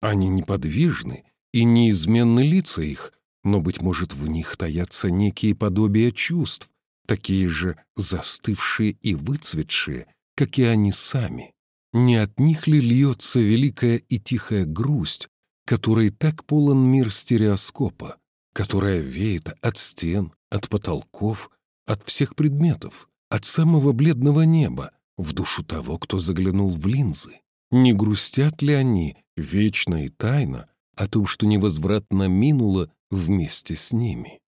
Они неподвижны, и неизменны лица их, но, быть может, в них таятся некие подобия чувств, такие же застывшие и выцветшие, как и они сами. Не от них ли льется великая и тихая грусть, которой так полон мир стереоскопа, которая веет от стен, от потолков, от всех предметов, от самого бледного неба, в душу того, кто заглянул в линзы. Не грустят ли они, вечно и тайно, о том, что невозвратно минуло вместе с ними?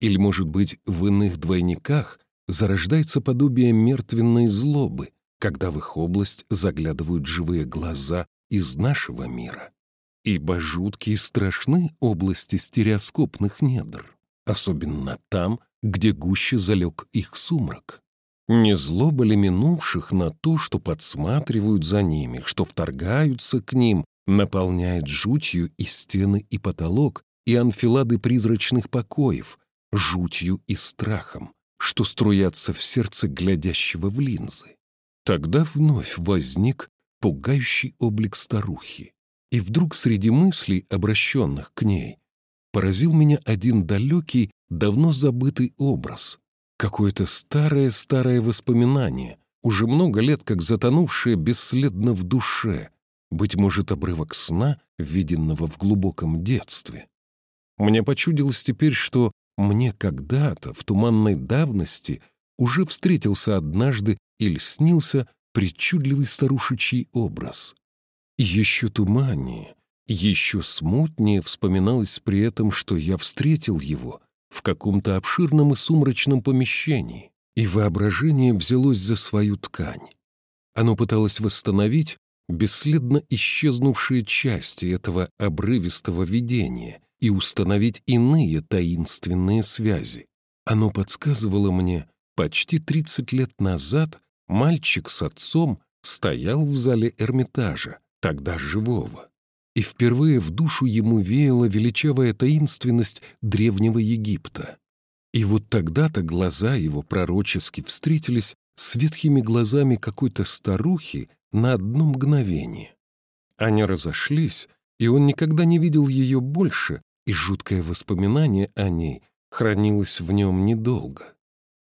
Или, может быть, в иных двойниках зарождается подобие мертвенной злобы, когда в их область заглядывают живые глаза из нашего мира? Ибо жуткие страшны области стереоскопных недр, особенно там, где гуще залег их сумрак. Не злоба ли минувших на то, что подсматривают за ними, что вторгаются к ним, наполняет жутью и стены, и потолок, и анфилады призрачных покоев, жутью и страхом, что струятся в сердце глядящего в линзы. Тогда вновь возник пугающий облик старухи, и вдруг среди мыслей, обращенных к ней, поразил меня один далекий, давно забытый образ, Какое-то старое-старое воспоминание, уже много лет как затонувшее бесследно в душе, быть может, обрывок сна, виденного в глубоком детстве. Мне почудилось теперь, что мне когда-то, в туманной давности, уже встретился однажды или снился причудливый старушечий образ. Еще туманнее, еще смутнее вспоминалось при этом, что я встретил его в каком-то обширном и сумрачном помещении, и воображение взялось за свою ткань. Оно пыталось восстановить бесследно исчезнувшие части этого обрывистого видения и установить иные таинственные связи. Оно подсказывало мне, почти 30 лет назад мальчик с отцом стоял в зале Эрмитажа, тогда живого и впервые в душу ему веяла величавая таинственность древнего Египта. И вот тогда-то глаза его пророчески встретились с ветхими глазами какой-то старухи на одно мгновение. Они разошлись, и он никогда не видел ее больше, и жуткое воспоминание о ней хранилось в нем недолго.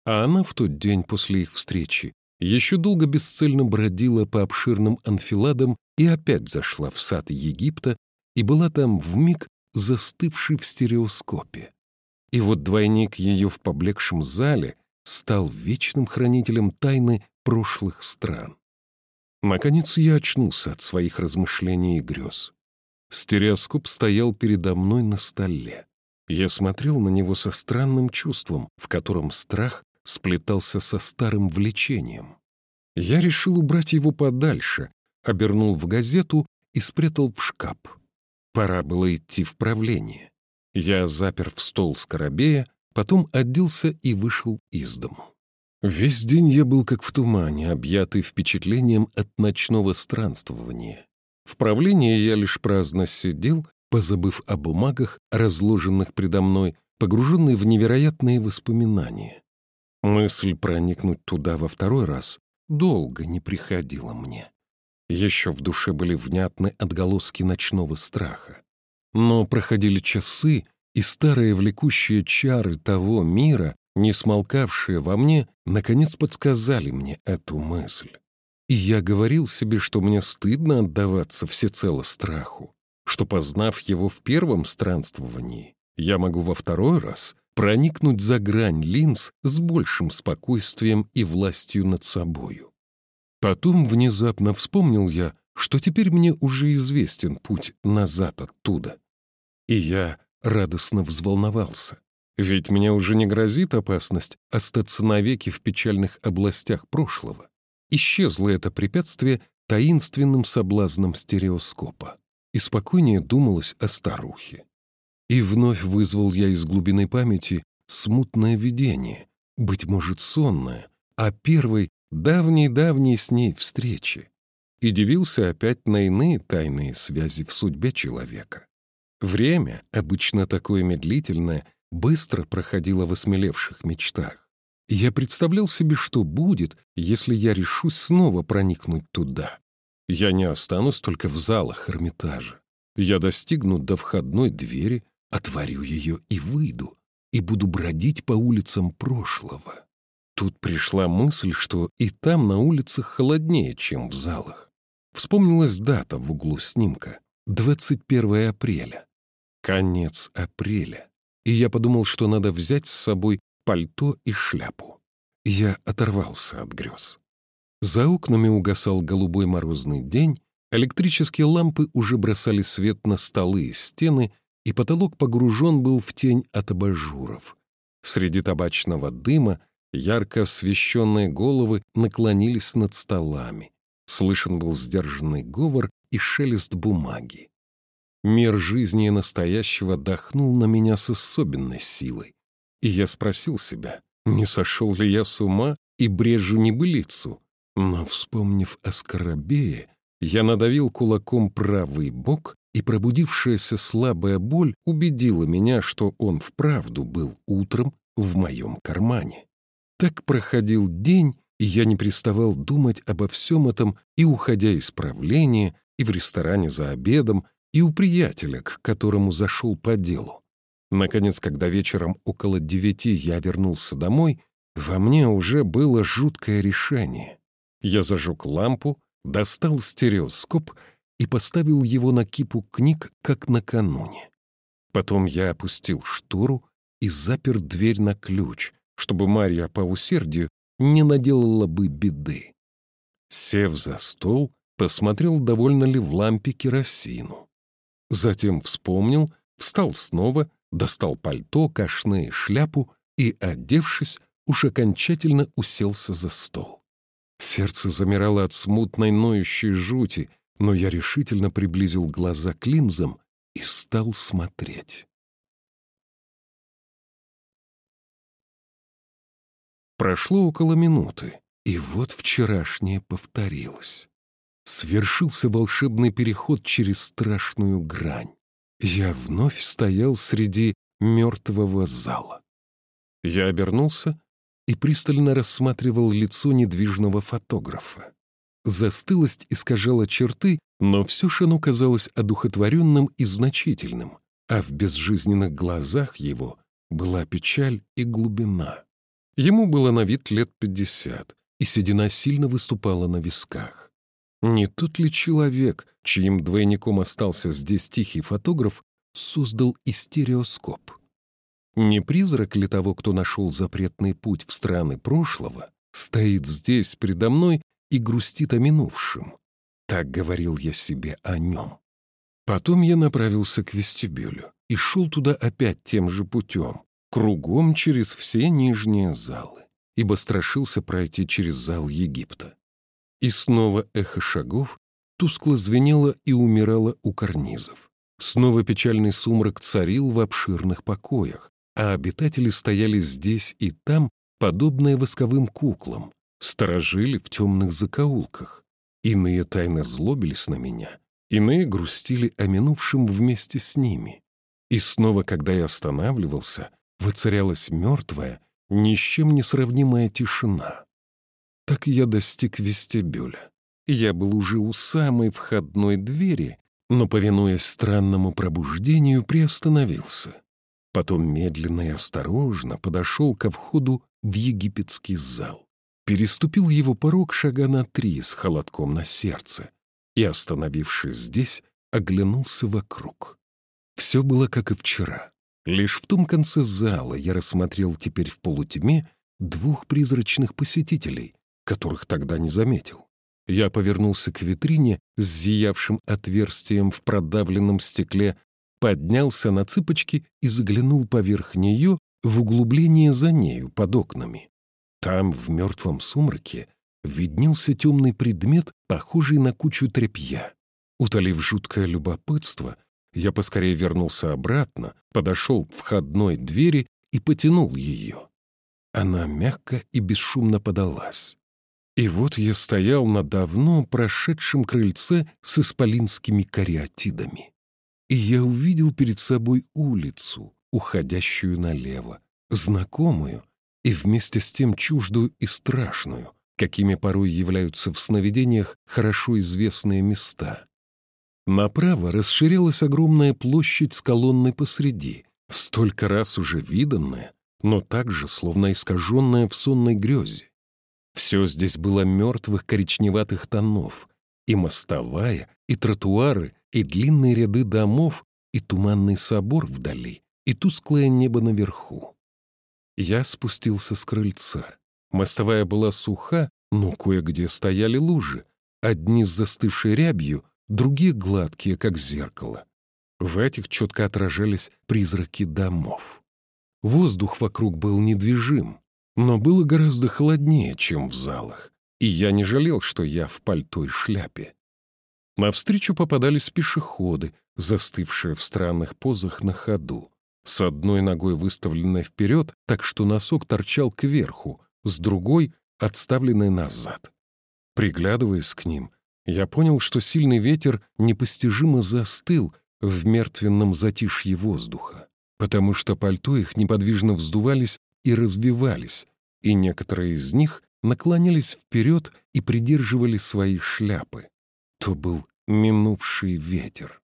А она в тот день после их встречи еще долго бесцельно бродила по обширным анфиладам и опять зашла в сад Египта и была там вмиг застывшей в стереоскопе. И вот двойник ее в поблекшем зале стал вечным хранителем тайны прошлых стран. Наконец я очнулся от своих размышлений и грез. Стереоскоп стоял передо мной на столе. Я смотрел на него со странным чувством, в котором страх сплетался со старым влечением. Я решил убрать его подальше, обернул в газету и спрятал в шкаф. Пора было идти в правление. Я запер в стол скоробея, потом оделся и вышел из дому. Весь день я был как в тумане, объятый впечатлением от ночного странствования. В правлении я лишь праздно сидел, позабыв о бумагах, разложенных предо мной, погруженный в невероятные воспоминания. Мысль проникнуть туда во второй раз долго не приходила мне. Еще в душе были внятны отголоски ночного страха. Но проходили часы, и старые влекущие чары того мира, не смолкавшие во мне, наконец подсказали мне эту мысль. И я говорил себе, что мне стыдно отдаваться всецело страху, что, познав его в первом странствовании, я могу во второй раз проникнуть за грань линз с большим спокойствием и властью над собою. Потом внезапно вспомнил я, что теперь мне уже известен путь назад оттуда. И я радостно взволновался. Ведь мне уже не грозит опасность остаться навеки в печальных областях прошлого. Исчезло это препятствие таинственным соблазном стереоскопа. И спокойнее думалось о старухе. И вновь вызвал я из глубины памяти смутное видение, быть может, сонное, о первой давней-давней с ней встречи и дивился опять на иные тайные связи в судьбе человека. Время, обычно такое медлительное, быстро проходило в осмелевших мечтах. Я представлял себе, что будет, если я решусь снова проникнуть туда. Я не останусь только в залах Эрмитажа. Я достигну до входной двери, отворю ее и выйду, и буду бродить по улицам прошлого. Тут пришла мысль, что и там на улицах холоднее, чем в залах. Вспомнилась дата в углу снимка — 21 апреля. Конец апреля. И я подумал, что надо взять с собой пальто и шляпу. Я оторвался от грез. За окнами угасал голубой морозный день, электрические лампы уже бросали свет на столы и стены, и потолок погружен был в тень от абажуров. Среди табачного дыма ярко освещенные головы наклонились над столами. Слышен был сдержанный говор и шелест бумаги. Мир жизни настоящего дохнул на меня с особенной силой. И я спросил себя, не сошел ли я с ума и брежу небылицу. Но, вспомнив о Скоробее, я надавил кулаком правый бок, и пробудившаяся слабая боль убедила меня, что он вправду был утром в моем кармане. Так проходил день, и я не переставал думать обо всем этом и уходя из правления, и в ресторане за обедом, и у приятеля, к которому зашел по делу. Наконец, когда вечером около девяти я вернулся домой, во мне уже было жуткое решение. Я зажег лампу, достал стереоскоп и поставил его на кипу книг, как накануне. Потом я опустил штору и запер дверь на ключ, чтобы Марья по усердию не наделала бы беды. Сев за стол, посмотрел, довольно ли в лампе керосину. Затем вспомнил, встал снова, достал пальто, кашне и шляпу и, одевшись, уж окончательно уселся за стол. Сердце замирало от смутной ноющей жути, но я решительно приблизил глаза к линзам и стал смотреть. Прошло около минуты, и вот вчерашнее повторилось свершился волшебный переход через страшную грань. Я вновь стоял среди мертвого зала. Я обернулся и пристально рассматривал лицо недвижного фотографа. Застылость искажала черты, но все же оно казалось одухотворенным и значительным, а в безжизненных глазах его была печаль и глубина. Ему было на вид лет пятьдесят, и седина сильно выступала на висках. Не тот ли человек, чьим двойником остался здесь тихий фотограф, создал и стереоскоп? Не призрак ли того, кто нашел запретный путь в страны прошлого, стоит здесь передо мной и грустит о минувшем? Так говорил я себе о нем. Потом я направился к вестибюлю и шел туда опять тем же путем, кругом через все нижние залы, ибо страшился пройти через зал Египта. И снова эхо шагов тускло звенело и умирало у карнизов. Снова печальный сумрак царил в обширных покоях, а обитатели стояли здесь и там, подобные восковым куклам, сторожили в темных закоулках. Иные тайно злобились на меня, иные грустили о минувшем вместе с ними. И снова, когда я останавливался, воцарялась мертвая, ни с чем не сравнимая тишина. Так я достиг вестибюля. Я был уже у самой входной двери, но, повинуясь странному пробуждению, приостановился. Потом медленно и осторожно подошел ко входу в египетский зал. Переступил его порог шага на три с холодком на сердце и, остановившись здесь, оглянулся вокруг. Все было как и вчера. Лишь в том конце зала я рассмотрел теперь в полутьме двух призрачных посетителей, которых тогда не заметил. Я повернулся к витрине с зиявшим отверстием в продавленном стекле, поднялся на цыпочки и заглянул поверх нее в углубление за нею под окнами. Там, в мертвом сумраке, виднелся темный предмет, похожий на кучу тряпья. Утолив жуткое любопытство, я поскорее вернулся обратно, подошел к входной двери и потянул ее. Она мягко и бесшумно подалась. И вот я стоял на давно прошедшем крыльце с исполинскими кариатидами. И я увидел перед собой улицу, уходящую налево, знакомую и вместе с тем чуждую и страшную, какими порой являются в сновидениях хорошо известные места. Направо расширялась огромная площадь с колонной посреди, столько раз уже виданная, но также словно искаженная в сонной грезе. Все здесь было мертвых коричневатых тонов, и мостовая, и тротуары, и длинные ряды домов, и туманный собор вдали, и тусклое небо наверху. Я спустился с крыльца. Мостовая была суха, но кое-где стояли лужи. Одни с застывшей рябью, другие гладкие, как зеркало. В этих четко отражались призраки домов. Воздух вокруг был недвижим, но было гораздо холоднее, чем в залах, и я не жалел, что я в пальто и шляпе. Навстречу попадались пешеходы, застывшие в странных позах на ходу, с одной ногой выставленной вперед, так что носок торчал кверху, с другой — отставленной назад. Приглядываясь к ним, я понял, что сильный ветер непостижимо застыл в мертвенном затишье воздуха, потому что пальто их неподвижно вздувались и развивались, и некоторые из них наклонялись вперед и придерживали свои шляпы. То был минувший ветер.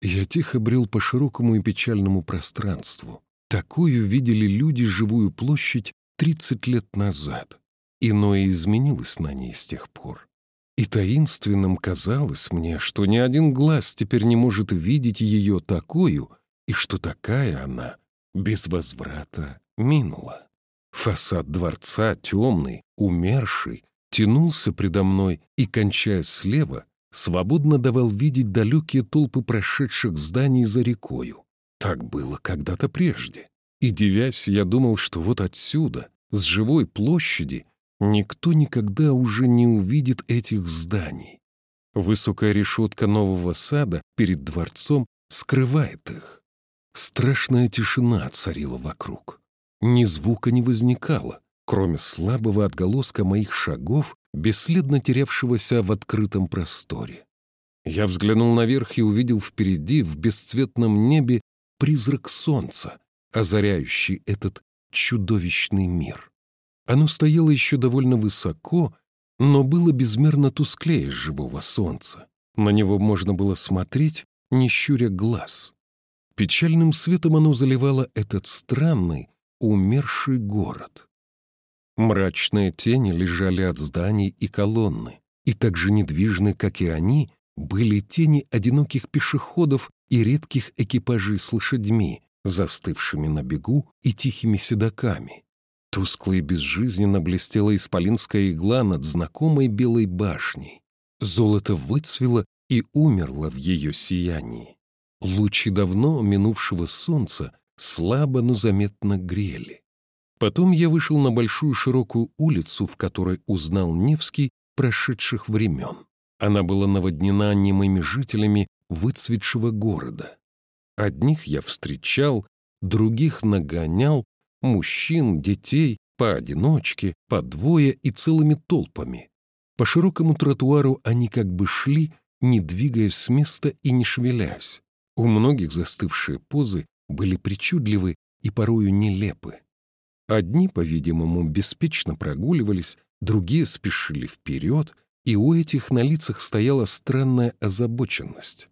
Я тихо брел по широкому и печальному пространству. Такую видели люди живую площадь 30 лет назад. Иное изменилось на ней с тех пор. И таинственным казалось мне, что ни один глаз теперь не может видеть ее такую, и что такая она без возврата минула. Фасад дворца, темный, умерший, тянулся предо мной и, кончая слева, свободно давал видеть далекие толпы прошедших зданий за рекою. Так было когда-то прежде. И, девясь, я думал, что вот отсюда, с живой площади, Никто никогда уже не увидит этих зданий. Высокая решетка нового сада перед дворцом скрывает их. Страшная тишина царила вокруг. Ни звука не возникало, кроме слабого отголоска моих шагов, бесследно терявшегося в открытом просторе. Я взглянул наверх и увидел впереди, в бесцветном небе, призрак солнца, озаряющий этот чудовищный мир. Оно стояло еще довольно высоко, но было безмерно тусклее живого солнца. На него можно было смотреть, не щуря глаз. Печальным светом оно заливало этот странный, умерший город. Мрачные тени лежали от зданий и колонны, и так же недвижны, как и они, были тени одиноких пешеходов и редких экипажей с лошадьми, застывшими на бегу и тихими седоками. Тускло и безжизненно блестела исполинская игла над знакомой белой башней. Золото выцвело и умерло в ее сиянии. Лучи давно минувшего солнца слабо, но заметно грели. Потом я вышел на большую широкую улицу, в которой узнал Невский прошедших времен. Она была наводнена немыми жителями выцветшего города. Одних я встречал, других нагонял, Мужчин, детей, поодиночке, по двое и целыми толпами. По широкому тротуару они как бы шли, не двигаясь с места и не шевелясь. У многих застывшие позы были причудливы и порою нелепы. Одни, по-видимому, беспечно прогуливались, другие спешили вперед, и у этих на лицах стояла странная озабоченность.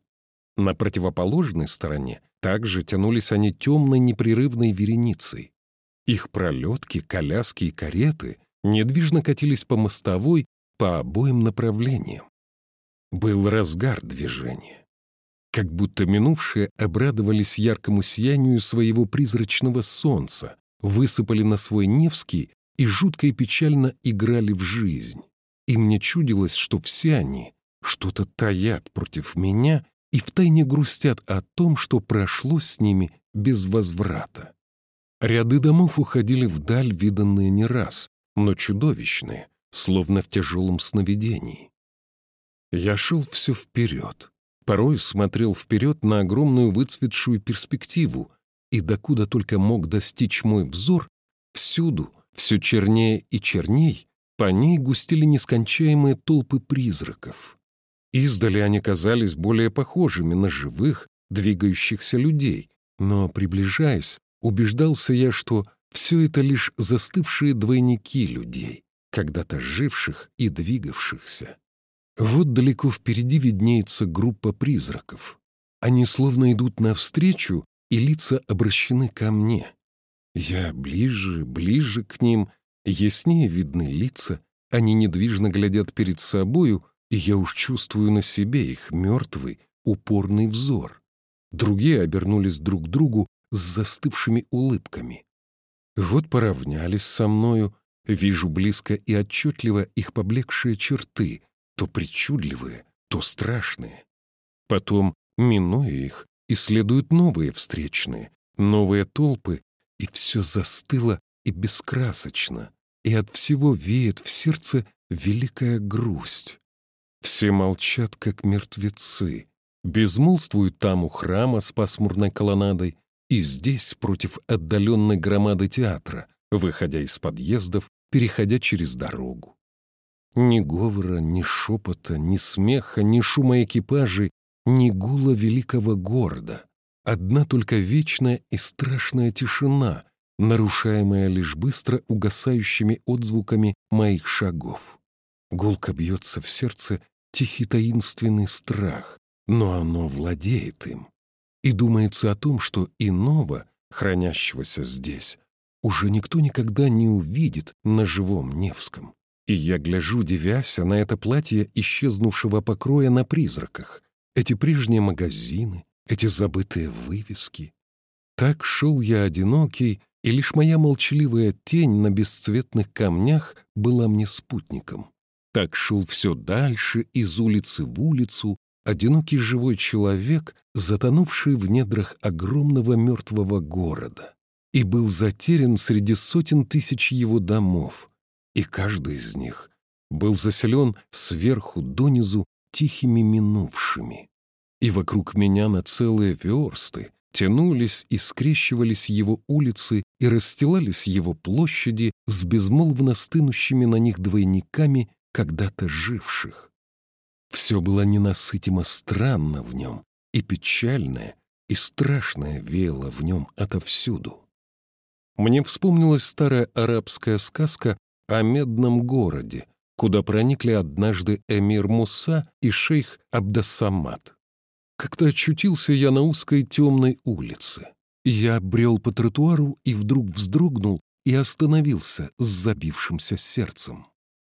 На противоположной стороне также тянулись они темной непрерывной вереницей. Их пролетки, коляски и кареты недвижно катились по мостовой по обоим направлениям. Был разгар движения. Как будто минувшие обрадовались яркому сиянию своего призрачного солнца, высыпали на свой Невский и жутко и печально играли в жизнь. И мне чудилось, что все они что-то таят против меня и втайне грустят о том, что прошло с ними без возврата. Ряды домов уходили вдаль, виданные не раз, но чудовищные, словно в тяжелом сновидении. Я шел все вперед, порой смотрел вперед на огромную выцветшую перспективу, и докуда только мог достичь мой взор, всюду, все чернее и черней, по ней густели нескончаемые толпы призраков. Издали они казались более похожими на живых, двигающихся людей, но, приближаясь, убеждался я, что все это лишь застывшие двойники людей, когда-то живших и двигавшихся. Вот далеко впереди виднеется группа призраков. Они словно идут навстречу, и лица обращены ко мне. Я ближе, ближе к ним, яснее видны лица, они недвижно глядят перед собою, и я уж чувствую на себе их мертвый, упорный взор. Другие обернулись друг к другу с застывшими улыбками. Вот поравнялись со мною, вижу близко и отчетливо их поблекшие черты, то причудливые, то страшные. Потом, минуя их, исследуют новые встречные, новые толпы, и все застыло и бескрасочно, и от всего веет в сердце великая грусть. Все молчат, как мертвецы, безмолвствуют там у храма с пасмурной колоннадой и здесь против отдаленной громады театра, выходя из подъездов, переходя через дорогу. Ни говора, ни шепота, ни смеха, ни шума экипажей, ни гула великого города. Одна только вечная и страшная тишина, нарушаемая лишь быстро угасающими отзвуками моих шагов. Гулко бьется в сердце тихий таинственный страх, но оно владеет им. И думается о том, что иного, хранящегося здесь, уже никто никогда не увидит на живом Невском. И я гляжу, девяся на это платье исчезнувшего покроя на призраках, эти прежние магазины, эти забытые вывески. Так шел я одинокий, и лишь моя молчаливая тень на бесцветных камнях была мне спутником. Так шел все дальше, из улицы в улицу, одинокий живой человек, затонувший в недрах огромного мертвого города и был затерян среди сотен тысяч его домов, и каждый из них был заселен сверху донизу тихими минувшими. И вокруг меня на целые версты тянулись и скрещивались его улицы и расстилались его площади с безмолвно стынущими на них двойниками когда-то живших. Все было ненасытимо странно в нем, и печальное, и страшное веяло в нем отовсюду. Мне вспомнилась старая арабская сказка о медном городе, куда проникли однажды эмир Муса и шейх Абдасамат. Как-то очутился я на узкой темной улице. Я брел по тротуару и вдруг вздрогнул и остановился с забившимся сердцем.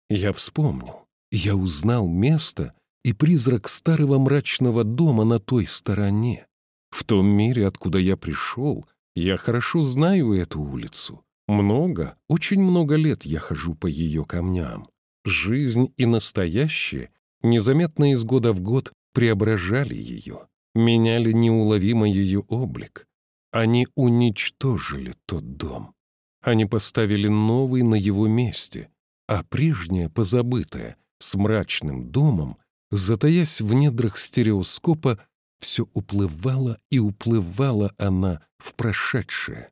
Я вспомнил, я узнал место и призрак старого мрачного дома на той стороне. В том мире, откуда я пришел, я хорошо знаю эту улицу. Много, очень много лет я хожу по ее камням. Жизнь и настоящее незаметно из года в год преображали ее, меняли неуловимо ее облик. Они уничтожили тот дом. Они поставили новый на его месте, а прежнее, позабытое, с мрачным домом, затаясь в недрах стереоскопа, все уплывала и уплывала она в прошедшее.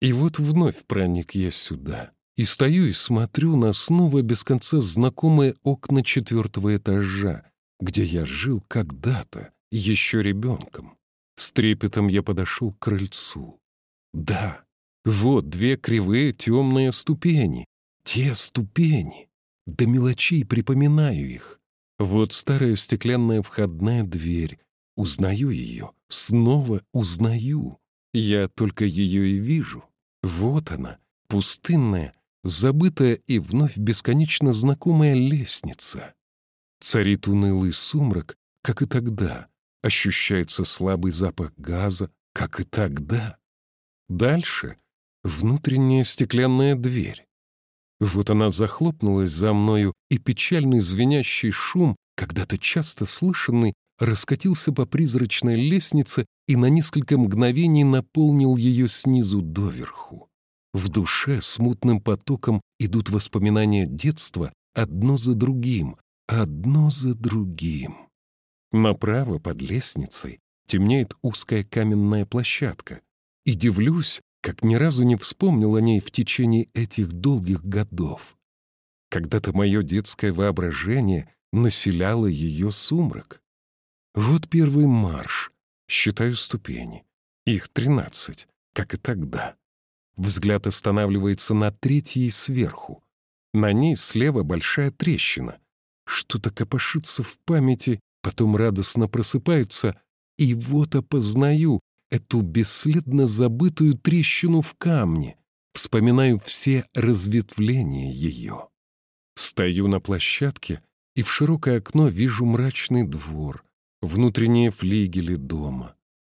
И вот вновь проник я сюда, и стою и смотрю на снова без конца знакомые окна четвертого этажа, где я жил когда-то, еще ребенком. С трепетом я подошел к крыльцу. Да, вот две кривые темные ступени, те ступени. До мелочей припоминаю их. Вот старая стеклянная входная дверь, Узнаю ее, снова узнаю. Я только ее и вижу. Вот она, пустынная, забытая и вновь бесконечно знакомая лестница. Царит унылый сумрак, как и тогда. Ощущается слабый запах газа, как и тогда. Дальше — внутренняя стеклянная дверь. Вот она захлопнулась за мною, и печальный звенящий шум, когда-то часто слышанный, раскатился по призрачной лестнице и на несколько мгновений наполнил ее снизу доверху. В душе смутным потоком идут воспоминания детства одно за другим, одно за другим. Направо под лестницей темнеет узкая каменная площадка, и дивлюсь, как ни разу не вспомнил о ней в течение этих долгих годов. Когда-то мое детское воображение населяло ее сумрак. Вот первый марш. Считаю ступени. Их тринадцать, как и тогда. Взгляд останавливается на третьей сверху. На ней слева большая трещина. Что-то копошится в памяти, потом радостно просыпается, и вот опознаю эту бесследно забытую трещину в камне, вспоминаю все разветвления ее. Стою на площадке и в широкое окно вижу мрачный двор, внутренние флигели дома.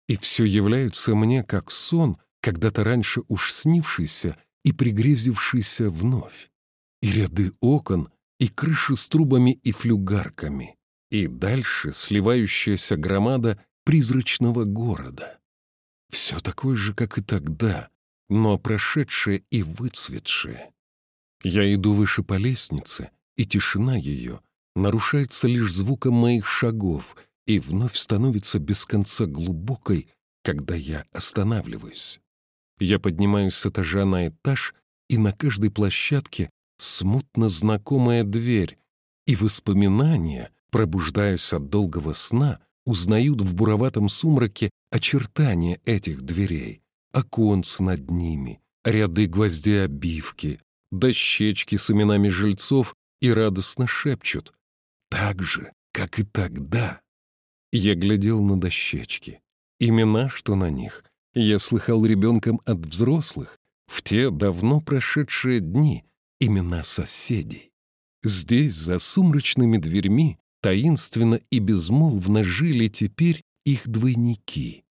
И все является мне как сон, когда-то раньше уж снившийся и пригрезившийся вновь. И ряды окон, и крыши с трубами и флюгарками, и дальше сливающаяся громада призрачного города. Все такое же, как и тогда, но прошедшее и выцветшее. Я иду выше по лестнице, и тишина ее нарушается лишь звуком моих шагов и вновь становится без конца глубокой, когда я останавливаюсь. Я поднимаюсь с этажа на этаж, и на каждой площадке смутно знакомая дверь, и воспоминания, пробуждаясь от долгого сна, узнают в буроватом сумраке очертания этих дверей, оконца над ними, ряды гвоздей обивки, дощечки с именами жильцов и радостно шепчут «Так же, как и тогда». Я глядел на дощечки. Имена, что на них, я слыхал ребенком от взрослых в те давно прошедшие дни, имена соседей. Здесь, за сумрачными дверьми, таинственно и безмолвно жили теперь их двойники.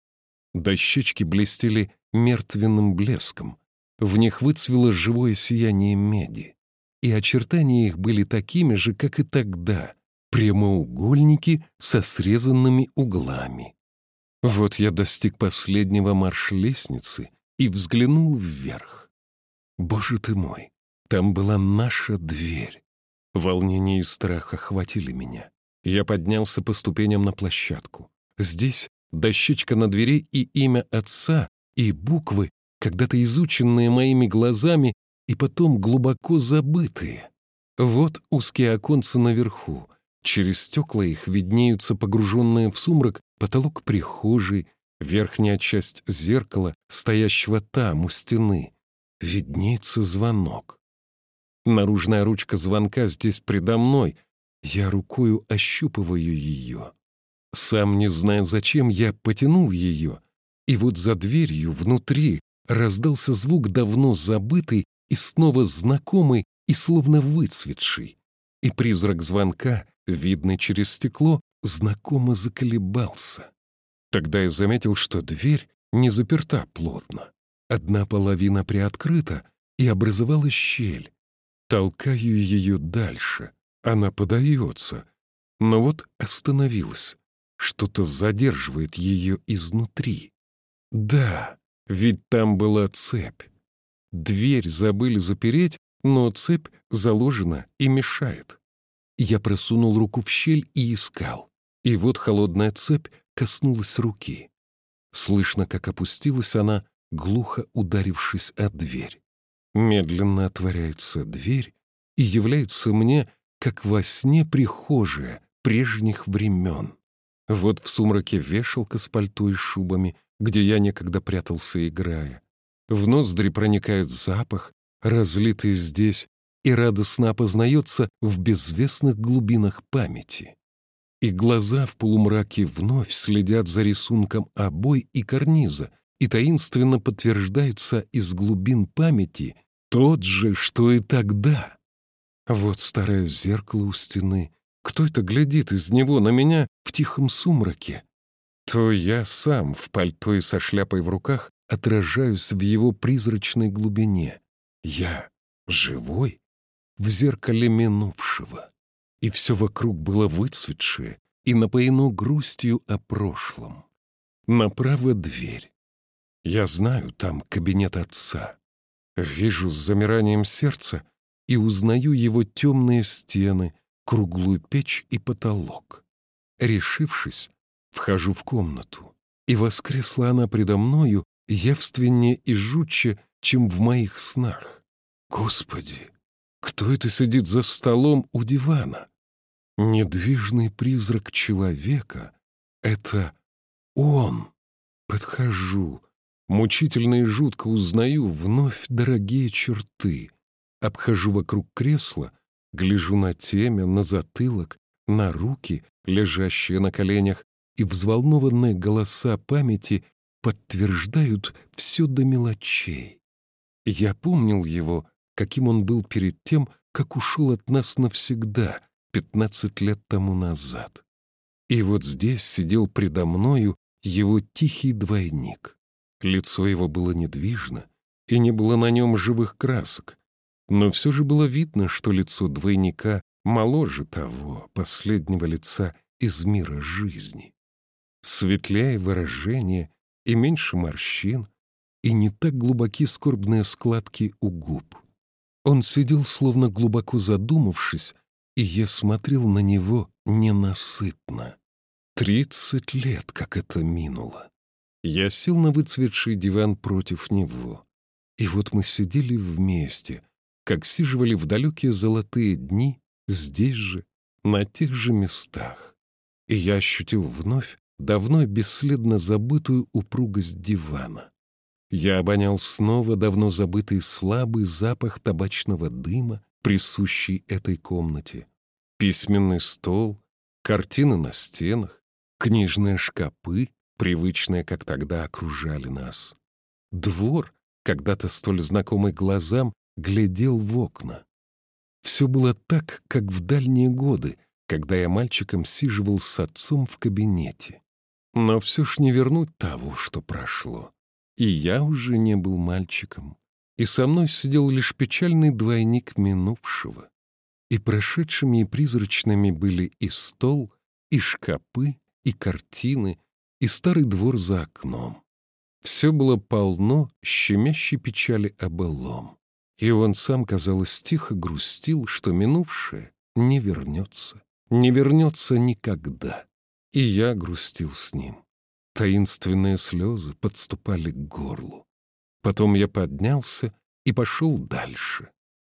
Дощечки блестели мертвенным блеском, в них выцвело живое сияние меди, и очертания их были такими же, как и тогда, прямоугольники со срезанными углами. Вот я достиг последнего марш-лестницы и взглянул вверх. Боже ты мой, там была наша дверь. Волнение и страх охватили меня. Я поднялся по ступеням на площадку. Здесь дощечка на двери и имя отца, и буквы, когда-то изученные моими глазами и потом глубоко забытые. Вот узкие оконца наверху. Через стекла их виднеются погруженные в сумрак потолок прихожей, верхняя часть зеркала, стоящего там, у стены. Виднеется звонок. Наружная ручка звонка здесь предо мной. Я рукою ощупываю ее. Сам не знаю зачем, я потянул ее. И вот за дверью, внутри, раздался звук давно забытый и снова знакомый и словно выцветший. И призрак звонка, видный через стекло, знакомо заколебался. Тогда я заметил, что дверь не заперта плотно. Одна половина приоткрыта, и образовалась щель. Толкаю ее дальше. Она подается. Но вот остановилась. Что-то задерживает ее изнутри. Да, ведь там была цепь. Дверь забыли запереть, но цепь заложена и мешает. Я просунул руку в щель и искал. И вот холодная цепь коснулась руки. Слышно, как опустилась она, глухо ударившись о дверь. Медленно отворяется дверь и является мне, как во сне прихожая прежних времен. Вот в сумраке вешалка с пальто и шубами, где я некогда прятался, играя. В ноздри проникает запах, разлитый здесь, и радостно опознается в безвестных глубинах памяти. И глаза в полумраке вновь следят за рисунком обой и карниза, и таинственно подтверждается из глубин памяти тот же, что и тогда. Вот старое зеркало у стены. Кто это глядит из него на меня в тихом сумраке? То я сам в пальто и со шляпой в руках отражаюсь в его призрачной глубине. Я живой в зеркале минувшего. И все вокруг было выцветшее и напоено грустью о прошлом. Направо дверь. Я знаю, там кабинет отца. Вижу с замиранием сердца и узнаю его темные стены, круглую печь и потолок. Решившись, вхожу в комнату, и воскресла она предо мною явственнее и жутче, чем в моих снах. Господи, кто это сидит за столом у дивана? Недвижный призрак человека — это он. Подхожу, Мучительно и жутко узнаю вновь дорогие черты. Обхожу вокруг кресла, гляжу на темя, на затылок, на руки, лежащие на коленях, и взволнованные голоса памяти подтверждают все до мелочей. Я помнил его, каким он был перед тем, как ушел от нас навсегда, пятнадцать лет тому назад. И вот здесь сидел предо мною его тихий двойник. Лицо его было недвижно, и не было на нем живых красок, но все же было видно, что лицо двойника моложе того последнего лица из мира жизни. Светлее выражение и меньше морщин, и не так глубоки скорбные складки у губ. Он сидел, словно глубоко задумавшись, и я смотрел на него ненасытно. Тридцать лет, как это минуло. Я сел на выцветший диван против него. И вот мы сидели вместе, как сиживали в далекие золотые дни, здесь же, на тех же местах. И я ощутил вновь давно бесследно забытую упругость дивана. Я обонял снова давно забытый слабый запах табачного дыма, присущий этой комнате. Письменный стол, картины на стенах, книжные шкапы, привычные, как тогда, окружали нас. Двор, когда-то столь знакомый глазам, глядел в окна. Все было так, как в дальние годы, когда я мальчиком сиживал с отцом в кабинете. Но все ж не вернуть того, что прошло. И я уже не был мальчиком, и со мной сидел лишь печальный двойник минувшего. И прошедшими и призрачными были и стол, и шкапы, и картины, и старый двор за окном. Все было полно щемящей печали о былом. И он сам, казалось, тихо грустил, что минувшее не вернется, не вернется никогда. И я грустил с ним. Таинственные слезы подступали к горлу. Потом я поднялся и пошел дальше.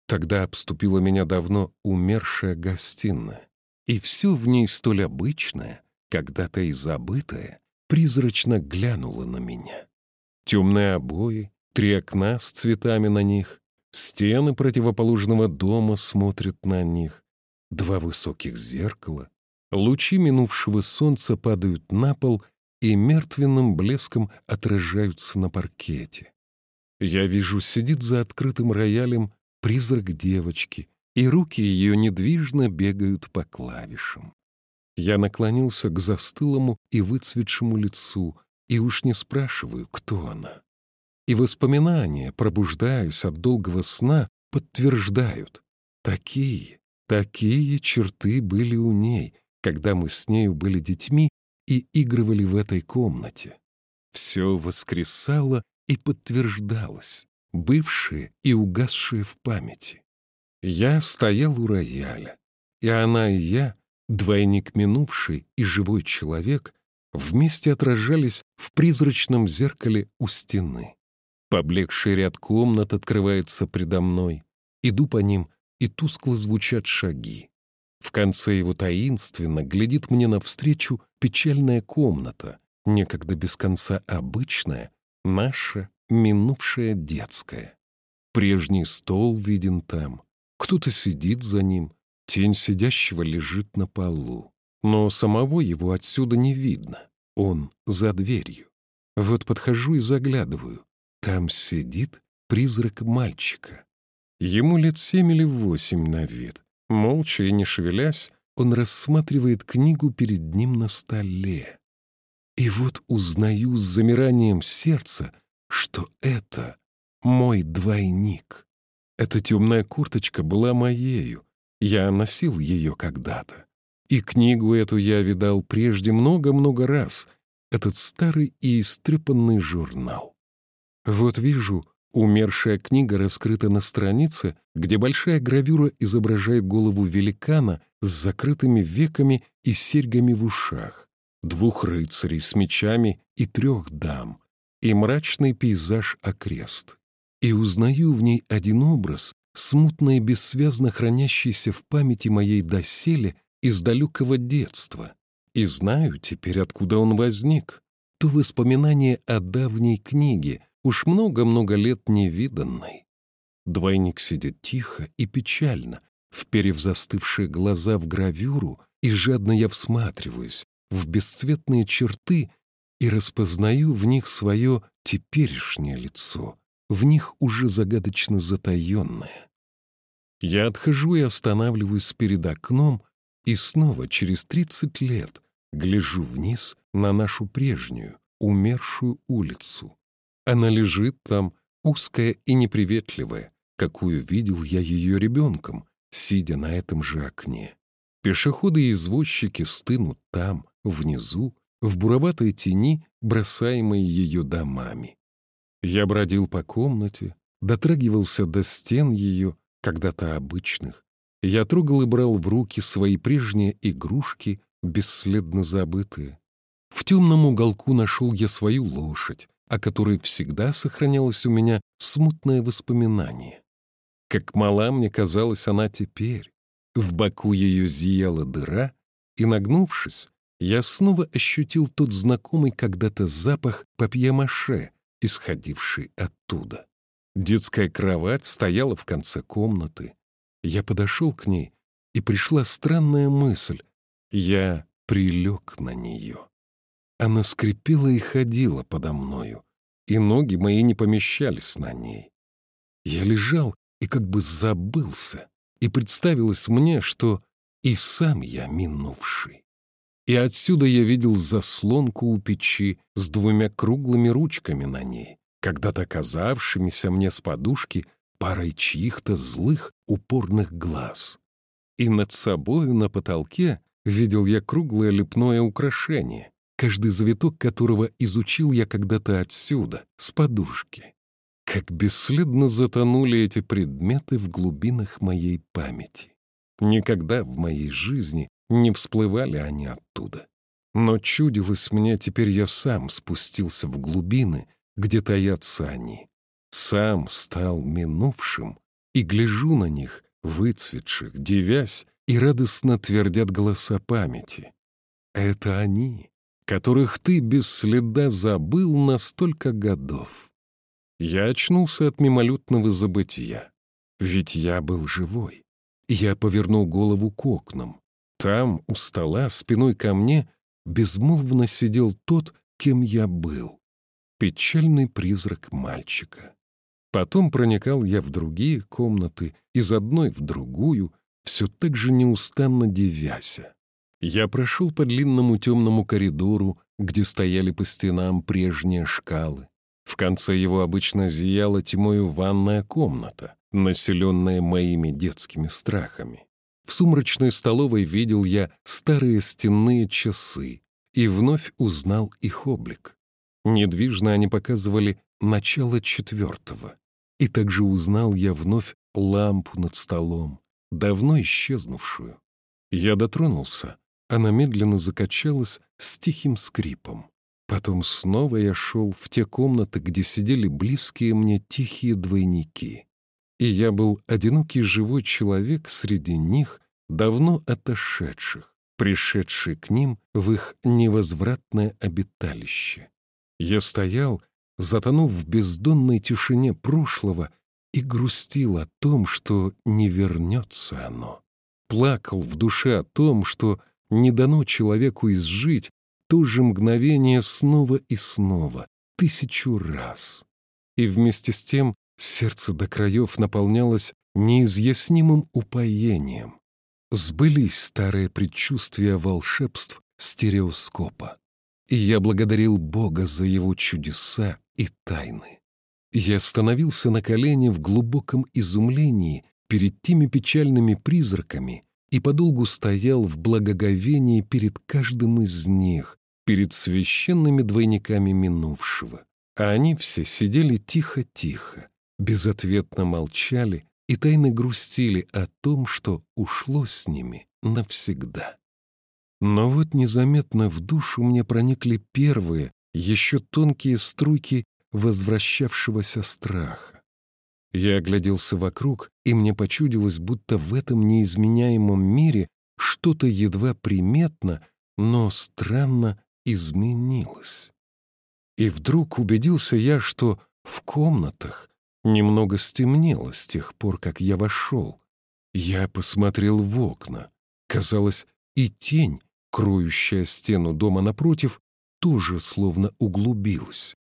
Тогда обступила меня давно умершая гостиная. И все в ней столь обычное, когда-то и забытое, призрачно глянуло на меня. Темные обои, три окна с цветами на них, стены противоположного дома смотрят на них, два высоких зеркала, лучи минувшего солнца падают на пол и мертвенным блеском отражаются на паркете. Я вижу, сидит за открытым роялем призрак девочки, и руки ее недвижно бегают по клавишам. Я наклонился к застылому и выцветшему лицу, и уж не спрашиваю, кто она. И воспоминания, пробуждаясь от долгого сна, подтверждают. Такие, такие черты были у ней, когда мы с нею были детьми и игрывали в этой комнате. Все воскресало и подтверждалось, бывшее и угасшее в памяти. Я стоял у рояля, и она и я, двойник минувший и живой человек, вместе отражались в призрачном зеркале у стены. Поблекший ряд комнат открывается предо мной. Иду по ним, и тускло звучат шаги. В конце его таинственно глядит мне навстречу печальная комната, некогда без конца обычная, наша минувшая детская. Прежний стол виден там, кто-то сидит за ним, тень сидящего лежит на полу. Но самого его отсюда не видно, он за дверью. Вот подхожу и заглядываю, там сидит призрак мальчика. Ему лет семь или восемь на вид. Молча и не шевелясь, он рассматривает книгу перед ним на столе. И вот узнаю с замиранием сердца, что это мой двойник. Эта темная курточка была моею, я носил ее когда-то. И книгу эту я видал прежде много-много раз, этот старый и истрепанный журнал. Вот вижу, умершая книга раскрыта на странице, где большая гравюра изображает голову великана с закрытыми веками и серьгами в ушах, двух рыцарей с мечами и трех дам, и мрачный пейзаж окрест. И узнаю в ней один образ, смутно и бессвязно хранящийся в памяти моей доселе из далекого детства. И знаю теперь, откуда он возник. То воспоминание о давней книге, уж много-много лет невиданной. Двойник сидит тихо и печально, вперев застывшие глаза в гравюру, и жадно я всматриваюсь в бесцветные черты и распознаю в них свое теперешнее лицо, в них уже загадочно затаенное. Я отхожу и останавливаюсь перед окном, и снова через тридцать лет гляжу вниз на нашу прежнюю, умершую улицу. Она лежит там, узкая и неприветливая, какую видел я ее ребенком, сидя на этом же окне. Пешеходы и извозчики стынут там, внизу, в буроватой тени, бросаемой ее домами. Я бродил по комнате, дотрагивался до стен ее, когда-то обычных. Я трогал и брал в руки свои прежние игрушки, бесследно забытые. В темном уголку нашел я свою лошадь, о которой всегда сохранялось у меня смутное воспоминание. Как мала мне казалась она теперь. В боку ее зияла дыра, и, нагнувшись, я снова ощутил тот знакомый когда-то запах папье-маше, исходивший оттуда. Детская кровать стояла в конце комнаты. Я подошел к ней, и пришла странная мысль. Я прилег на нее. Она скрипела и ходила подо мною, и ноги мои не помещались на ней. Я лежал и как бы забылся, и представилось мне, что и сам я минувший. И отсюда я видел заслонку у печи с двумя круглыми ручками на ней, когда-то казавшимися мне с подушки парой чьих-то злых упорных глаз. И над собою на потолке видел я круглое лепное украшение, каждый завиток которого изучил я когда-то отсюда, с подушки. Как бесследно затонули эти предметы в глубинах моей памяти. Никогда в моей жизни не всплывали они оттуда. Но чудилось мне, теперь я сам спустился в глубины, где таятся они. Сам стал минувшим, и гляжу на них, выцветших, девясь, и радостно твердят голоса памяти. Это они, которых ты без следа забыл на столько годов. Я очнулся от мимолетного забытия, ведь я был живой. Я повернул голову к окнам. Там, у стола, спиной ко мне, безмолвно сидел тот, кем я был. Печальный призрак мальчика. Потом проникал я в другие комнаты, из одной в другую, все так же неустанно девяся. Я прошел по длинному темному коридору, где стояли по стенам прежние шкалы. В конце его обычно зияла тьмою ванная комната, населенная моими детскими страхами. В сумрачной столовой видел я старые стенные часы и вновь узнал их облик. Недвижно они показывали начало четвертого. И также узнал я вновь лампу над столом, давно исчезнувшую. Я дотронулся, она медленно закачалась с тихим скрипом. Потом снова я шел в те комнаты, где сидели близкие мне тихие двойники. И я был одинокий живой человек среди них, давно отошедших, пришедший к ним в их невозвратное обиталище. Я стоял, затонув в бездонной тишине прошлого, и грустил о том, что не вернется оно. Плакал в душе о том, что не дано человеку изжить то же мгновение снова и снова, тысячу раз. И вместе с тем сердце до краев наполнялось неизъяснимым упоением. Сбылись старые предчувствия волшебств стереоскопа. И я благодарил Бога за его чудеса и тайны. Я остановился на колени в глубоком изумлении перед теми печальными призраками, и подолгу стоял в благоговении перед каждым из них, перед священными двойниками минувшего. А они все сидели тихо-тихо, безответно молчали и тайно грустили о том, что ушло с ними навсегда. Но вот незаметно в душу мне проникли первые, еще тонкие струйки возвращавшегося страха. Я огляделся вокруг, и мне почудилось, будто в этом неизменяемом мире что-то едва приметно, но странно изменилось. И вдруг убедился я, что в комнатах немного стемнело с тех пор, как я вошел. Я посмотрел в окна. Казалось, и тень, кроющая стену дома напротив, тоже словно углубилась.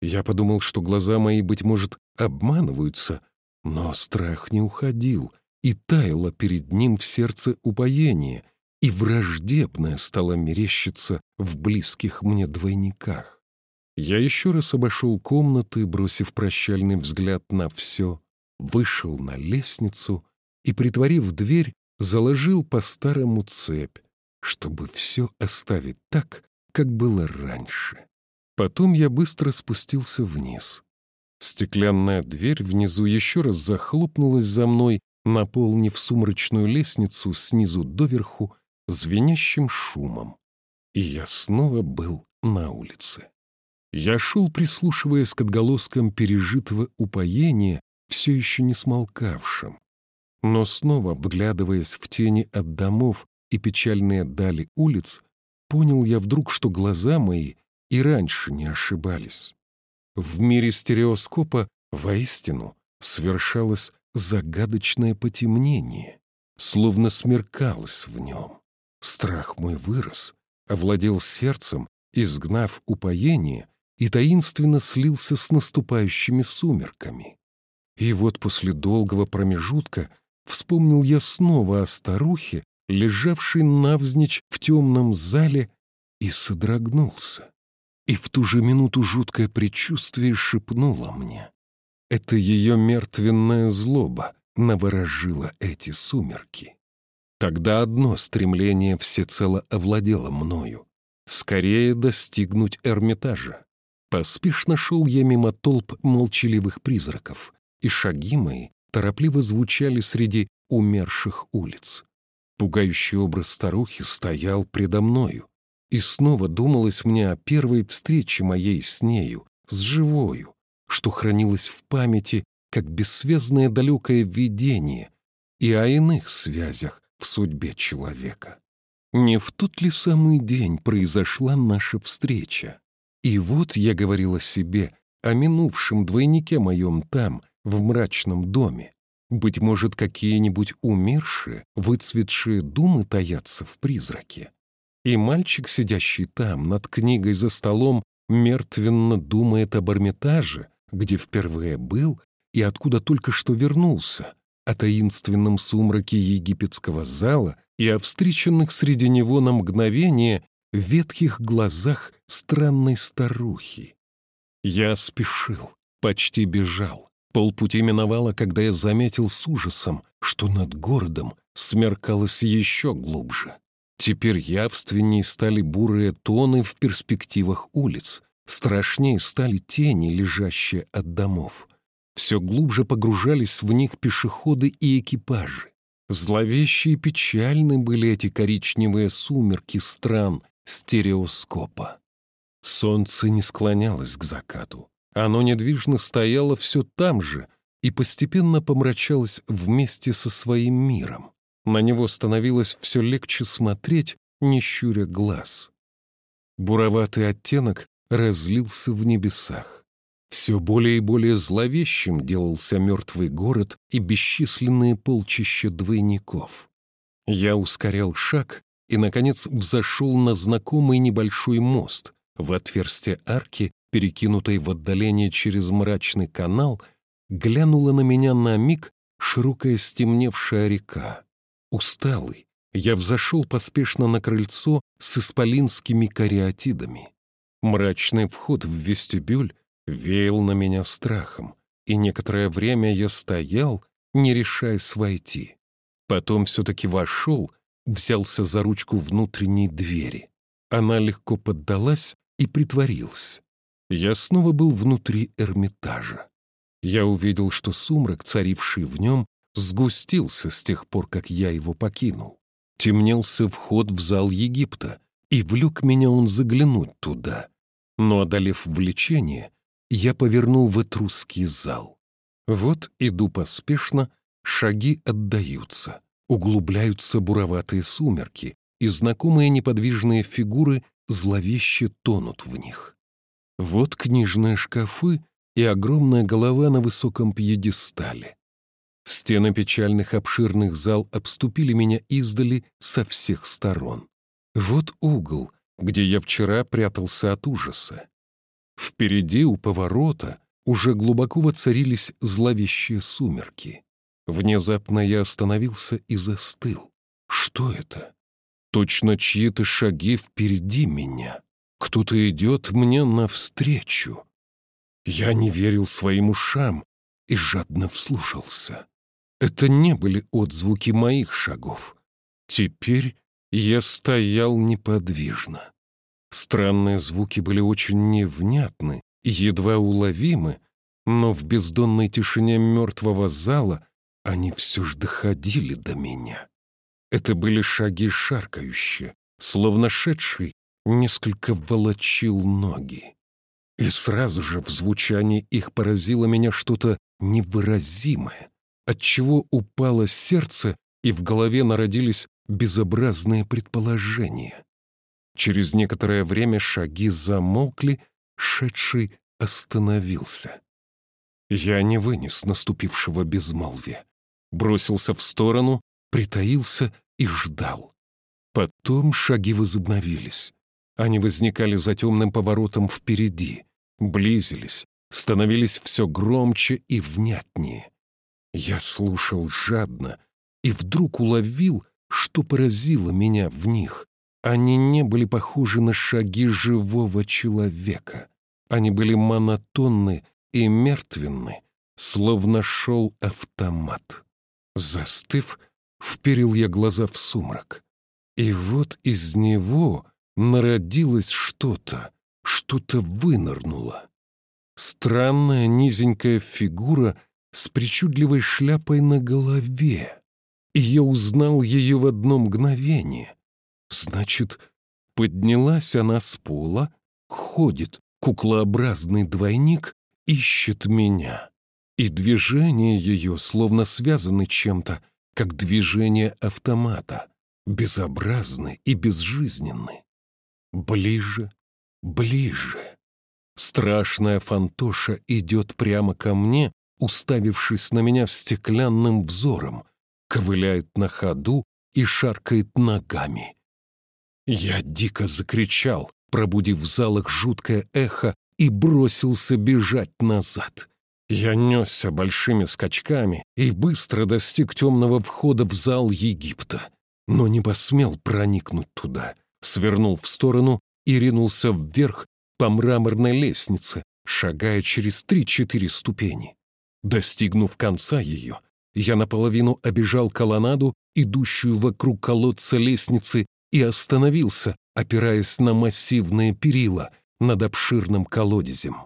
Я подумал, что глаза мои, быть может, обманываются, но страх не уходил, и таяло перед ним в сердце упоение, и враждебное стало мерещиться в близких мне двойниках. Я еще раз обошел комнаты, бросив прощальный взгляд на все, вышел на лестницу и, притворив дверь, заложил по-старому цепь, чтобы все оставить так, как было раньше. Потом я быстро спустился вниз. Стеклянная дверь внизу еще раз захлопнулась за мной, наполнив сумрачную лестницу снизу доверху звенящим шумом. И я снова был на улице. Я шел, прислушиваясь к отголоскам пережитого упоения, все еще не смолкавшим. Но снова, вглядываясь в тени от домов и печальные дали улиц, понял я вдруг, что глаза мои и раньше не ошибались. В мире стереоскопа воистину совершалось загадочное потемнение, словно смеркалось в нем. Страх мой вырос, овладел сердцем, изгнав упоение, и таинственно слился с наступающими сумерками. И вот после долгого промежутка вспомнил я снова о старухе, лежавшей навзничь в темном зале, и содрогнулся. И в ту же минуту жуткое предчувствие шепнуло мне. Это ее мертвенная злоба наворожила эти сумерки. Тогда одно стремление всецело овладело мною — скорее достигнуть Эрмитажа. Поспешно шел я мимо толп молчаливых призраков, и шаги мои торопливо звучали среди умерших улиц. Пугающий образ старухи стоял предо мною, и снова думалось мне о первой встрече моей с нею, с живою, что хранилось в памяти как бессвязное далекое видение, и о иных связях в судьбе человека. Не в тот ли самый день произошла наша встреча? И вот я говорил о себе, о минувшем двойнике моем там, в мрачном доме. Быть может, какие-нибудь умершие, выцветшие думы таятся в призраке. И мальчик, сидящий там, над книгой за столом, мертвенно думает об Эрмитаже, где впервые был и откуда только что вернулся, о таинственном сумраке египетского зала и о встреченных среди него на мгновение ветхих глазах странной старухи. Я спешил, почти бежал. Полпути миновало, когда я заметил с ужасом, что над городом смеркалось еще глубже. Теперь явственней стали бурые тоны в перспективах улиц, страшнее стали тени, лежащие от домов. Все глубже погружались в них пешеходы и экипажи. Зловещие и печальны были эти коричневые сумерки стран стереоскопа. Солнце не склонялось к закату. Оно недвижно стояло все там же и постепенно помрачалось вместе со своим миром. На него становилось все легче смотреть, не щуря глаз. Буроватый оттенок разлился в небесах. Все более и более зловещим делался мертвый город и бесчисленные полчища двойников. Я ускорял шаг и, наконец, взошел на знакомый небольшой мост. В отверстие арки, перекинутой в отдаление через мрачный канал, глянула на меня на миг широкая стемневшая река. Усталый, я взошел поспешно на крыльцо с исполинскими кариатидами. Мрачный вход в вестибюль веял на меня страхом, и некоторое время я стоял, не решаясь войти. Потом все-таки вошел, взялся за ручку внутренней двери. Она легко поддалась и притворилась. Я снова был внутри Эрмитажа. Я увидел, что сумрак, царивший в нем, сгустился с тех пор, как я его покинул. Темнелся вход в зал Египта, и влек меня он заглянуть туда. Но, одолев влечение, я повернул в этрусский зал. Вот иду поспешно, шаги отдаются, углубляются буроватые сумерки, и знакомые неподвижные фигуры зловеще тонут в них. Вот книжные шкафы и огромная голова на высоком пьедестале. Стены печальных обширных зал обступили меня издали со всех сторон. Вот угол, где я вчера прятался от ужаса. Впереди у поворота уже глубоко воцарились зловещие сумерки. Внезапно я остановился и застыл. Что это? Точно чьи-то шаги впереди меня. Кто-то идет мне навстречу. Я не верил своим ушам и жадно вслушался. Это не были отзвуки моих шагов. Теперь я стоял неподвижно. Странные звуки были очень невнятны едва уловимы, но в бездонной тишине мертвого зала они все ж доходили до меня. Это были шаги шаркающие, словно шедший несколько волочил ноги. И сразу же в звучании их поразило меня что-то невыразимое, отчего упало сердце, и в голове народились безобразные предположения. Через некоторое время шаги замолкли, шедший остановился. Я не вынес наступившего безмолвия. Бросился в сторону, притаился и ждал. Потом шаги возобновились. Они возникали за темным поворотом впереди, близились, становились все громче и внятнее. Я слушал жадно и вдруг уловил, что поразило меня в них. Они не были похожи на шаги живого человека. Они были монотонны и мертвенны, словно шел автомат. Застыв, вперил я глаза в сумрак. И вот из него народилось что-то, что-то вынырнуло. Странная низенькая фигура с причудливой шляпой на голове. И я узнал ее в одно мгновение. Значит, поднялась она с пола, ходит, куклообразный двойник, ищет меня. И движения ее словно связаны чем-то, как движение автомата, безобразны и безжизненны. Ближе, ближе. Страшная фантоша идет прямо ко мне, уставившись на меня стеклянным взором, ковыляет на ходу и шаркает ногами. Я дико закричал, пробудив в залах жуткое эхо, и бросился бежать назад. Я несся большими скачками и быстро достиг темного входа в зал Египта, но не посмел проникнуть туда, свернул в сторону и ринулся вверх по мраморной лестнице, шагая через три-четыре ступени. Достигнув конца ее, я наполовину обежал колоннаду, идущую вокруг колодца лестницы, и остановился, опираясь на массивные перила над обширным колодезем.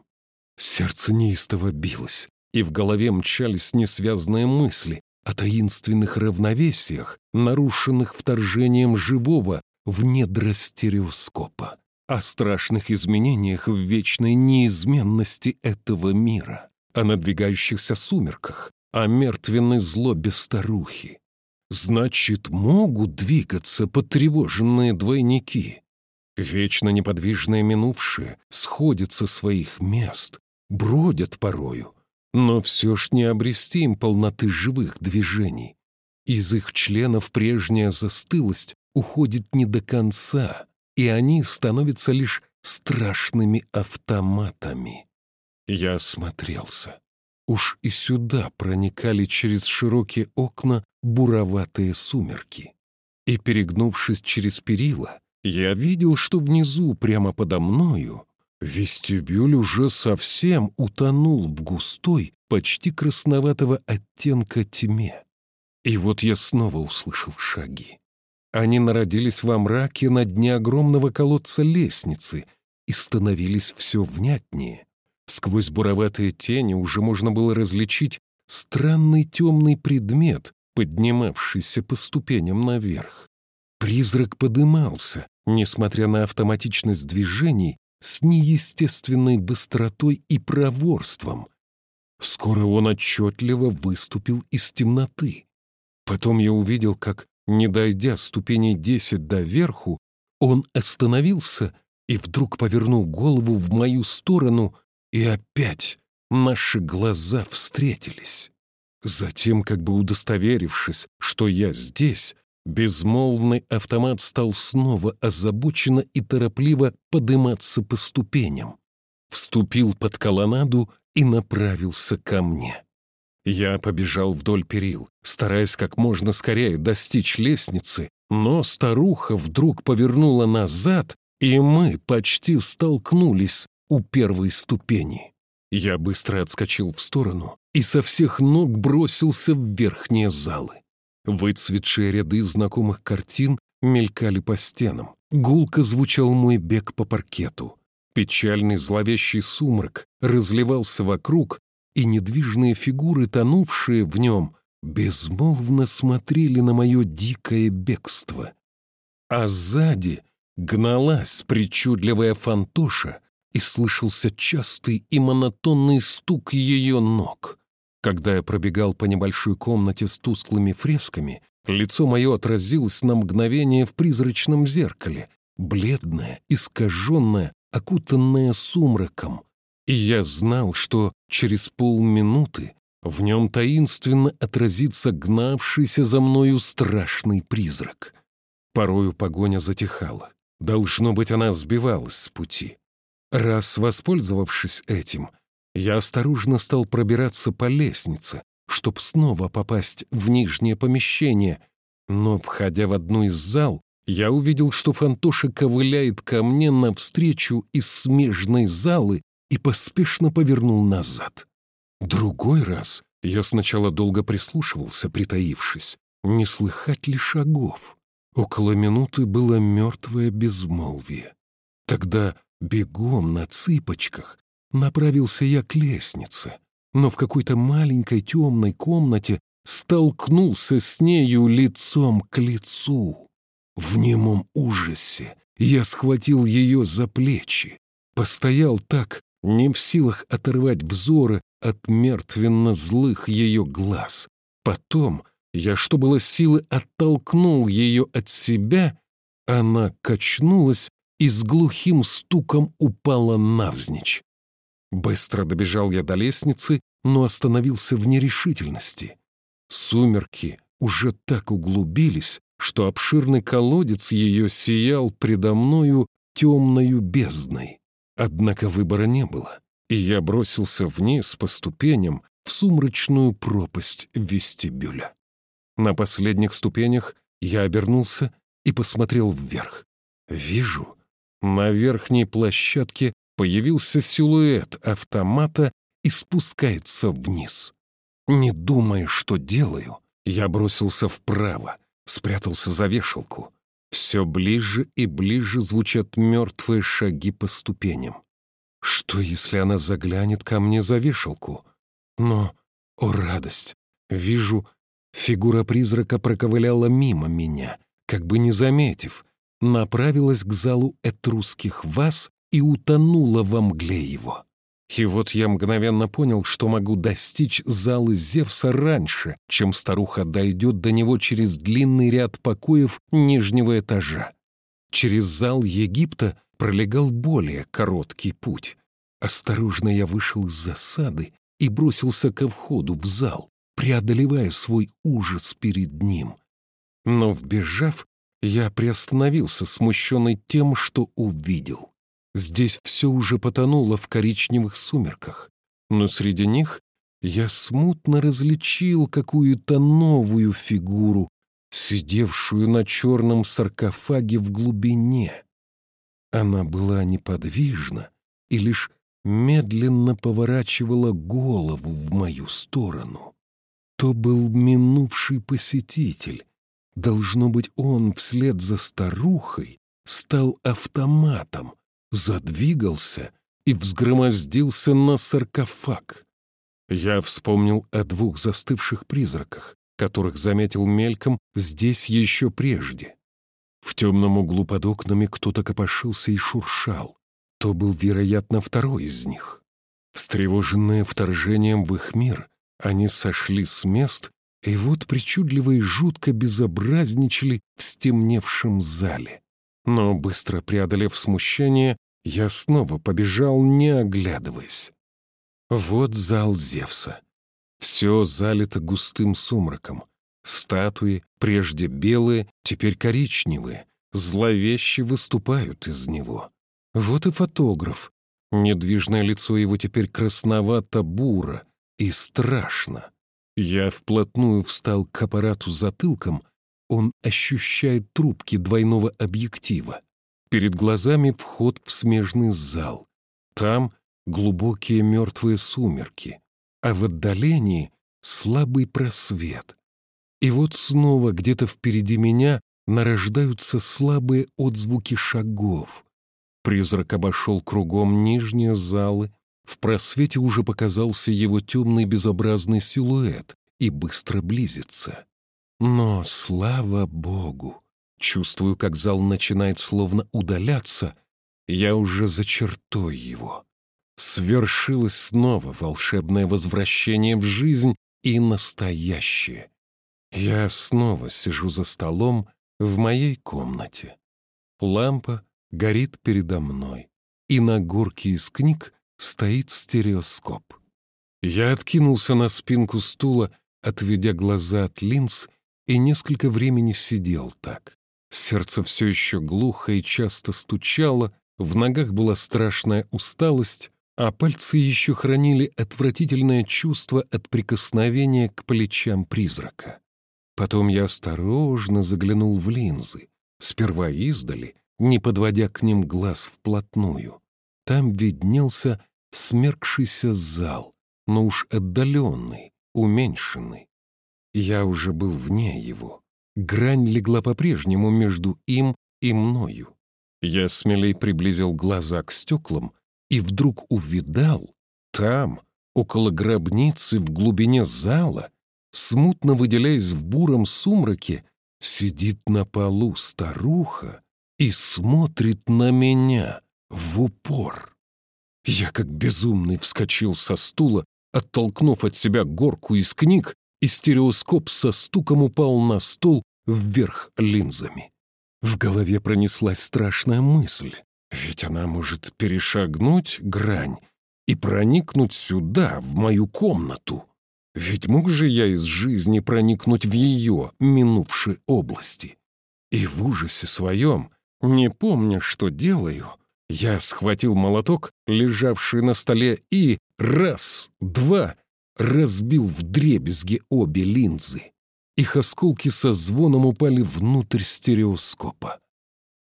Сердце неистово билось, и в голове мчались несвязные мысли о таинственных равновесиях, нарушенных вторжением живого в недра стереоскопа, о страшных изменениях в вечной неизменности этого мира, о надвигающихся сумерках, о мертвенной злобе старухи. Значит, могут двигаться потревоженные двойники. Вечно неподвижные минувшие сходят со своих мест, бродят порою, но все ж не обрести им полноты живых движений. Из их членов прежняя застылость уходит не до конца, и они становятся лишь страшными автоматами. Я осмотрелся. Уж и сюда проникали через широкие окна буроватые сумерки. И, перегнувшись через перила, я видел, что внизу, прямо подо мною, вестибюль уже совсем утонул в густой, почти красноватого оттенка тьме. И вот я снова услышал шаги. Они народились во мраке на дне огромного колодца лестницы и становились все внятнее. Сквозь буроватые тени уже можно было различить странный темный предмет, поднимавшийся по ступеням наверх. Призрак подымался, несмотря на автоматичность движений, с неестественной быстротой и проворством. Скоро он отчетливо выступил из темноты. Потом я увидел, как, не дойдя ступеней десять до верху, он остановился и вдруг повернул голову в мою сторону, и опять наши глаза встретились. Затем, как бы удостоверившись, что я здесь, безмолвный автомат стал снова озабоченно и торопливо подниматься по ступеням. Вступил под колоннаду и направился ко мне. Я побежал вдоль перил, стараясь как можно скорее достичь лестницы, но старуха вдруг повернула назад и мы почти столкнулись у первой ступени. Я быстро отскочил в сторону и со всех ног бросился в верхние залы. Выцветшие ряды знакомых картин мелькали по стенам. Гулко звучал мой бег по паркету. Печальный зловещий сумрак разливался вокруг, и недвижные фигуры, тонувшие в нем, безмолвно смотрели на мое дикое бегство. А сзади гналась причудливая фантоша, и слышался частый и монотонный стук ее ног. Когда я пробегал по небольшой комнате с тусклыми фресками, лицо мое отразилось на мгновение в призрачном зеркале, бледное, искаженное, окутанное сумраком. И я знал, что через полминуты в нем таинственно отразится гнавшийся за мною страшный призрак. Порою погоня затихала. Должно быть, она сбивалась с пути. Раз воспользовавшись этим, я осторожно стал пробираться по лестнице, чтоб снова попасть в нижнее помещение, но, входя в одну из зал, я увидел, что Фантоша ковыляет ко мне навстречу из смежной залы и поспешно повернул назад. Другой раз я сначала долго прислушивался, притаившись, не слыхать ли шагов. Около минуты было мертвое безмолвие. Тогда Бегом на цыпочках направился я к лестнице, но в какой-то маленькой темной комнате столкнулся с нею лицом к лицу. В немом ужасе я схватил ее за плечи, постоял так, не в силах оторвать взоры от мертвенно-злых ее глаз. Потом я, что было силы, оттолкнул ее от себя, она качнулась и с глухим стуком упала навзничь. Быстро добежал я до лестницы, но остановился в нерешительности. Сумерки уже так углубились, что обширный колодец ее сиял предо мною темною бездной. Однако выбора не было, и я бросился вниз по ступеням в сумрачную пропасть вестибюля. На последних ступенях я обернулся и посмотрел вверх. Вижу, на верхней площадке появился силуэт автомата и спускается вниз. Не думая, что делаю, я бросился вправо, спрятался за вешалку. Все ближе и ближе звучат мертвые шаги по ступеням. Что, если она заглянет ко мне за вешалку? Но, о радость, вижу, фигура призрака проковыляла мимо меня, как бы не заметив, направилась к залу этрусских ваз и утонула во мгле его. И вот я мгновенно понял, что могу достичь залы Зевса раньше, чем старуха дойдет до него через длинный ряд покоев нижнего этажа. Через зал Египта пролегал более короткий путь. Осторожно я вышел из засады и бросился ко входу в зал, преодолевая свой ужас перед ним. Но, вбежав, я приостановился, смущенный тем, что увидел. Здесь все уже потонуло в коричневых сумерках, но среди них я смутно различил какую-то новую фигуру, сидевшую на черном саркофаге в глубине. Она была неподвижна и лишь медленно поворачивала голову в мою сторону. То был минувший посетитель, Должно быть, он вслед за старухой стал автоматом, задвигался и взгромоздился на саркофаг. Я вспомнил о двух застывших призраках, которых заметил мельком здесь еще прежде. В темном углу под окнами кто-то копошился и шуршал. То был, вероятно, второй из них. Встревоженные вторжением в их мир, они сошли с мест и вот причудливо и жутко безобразничали в стемневшем зале. Но, быстро преодолев смущение, я снова побежал, не оглядываясь. Вот зал Зевса. Все залито густым сумраком. Статуи, прежде белые, теперь коричневые, зловеще выступают из него. Вот и фотограф. Недвижное лицо его теперь красновато-буро и страшно. Я вплотную встал к аппарату затылком, он ощущает трубки двойного объектива. Перед глазами вход в смежный зал. Там глубокие мертвые сумерки, а в отдалении слабый просвет. И вот снова где-то впереди меня нарождаются слабые отзвуки шагов. Призрак обошел кругом нижние залы, в просвете уже показался его темный безобразный силуэт и быстро близится. Но, слава богу, чувствую, как зал начинает словно удаляться, я уже за чертой его. Свершилось снова волшебное возвращение в жизнь и настоящее. Я снова сижу за столом в моей комнате. Лампа горит передо мной, и на горке из книг стоит стереоскоп. Я откинулся на спинку стула, отведя глаза от линз, и несколько времени сидел так. Сердце все еще глухо и часто стучало, в ногах была страшная усталость, а пальцы еще хранили отвратительное чувство от прикосновения к плечам призрака. Потом я осторожно заглянул в линзы, сперва издали, не подводя к ним глаз вплотную. Там виднелся смеркшийся зал, но уж отдаленный, уменьшенный. Я уже был вне его. Грань легла по-прежнему между им и мною. Я смелей приблизил глаза к стеклам и вдруг увидал там, около гробницы в глубине зала, смутно выделяясь в буром сумраке, сидит на полу старуха и смотрит на меня в упор. Я как безумный вскочил со стула, оттолкнув от себя горку из книг, и стереоскоп со стуком упал на стол вверх линзами. В голове пронеслась страшная мысль, ведь она может перешагнуть грань и проникнуть сюда, в мою комнату. Ведь мог же я из жизни проникнуть в ее минувшие области? И в ужасе своем, не помня, что делаю, я схватил молоток, лежавший на столе, и раз, два, разбил в дребезги обе линзы. Их осколки со звоном упали внутрь стереоскопа.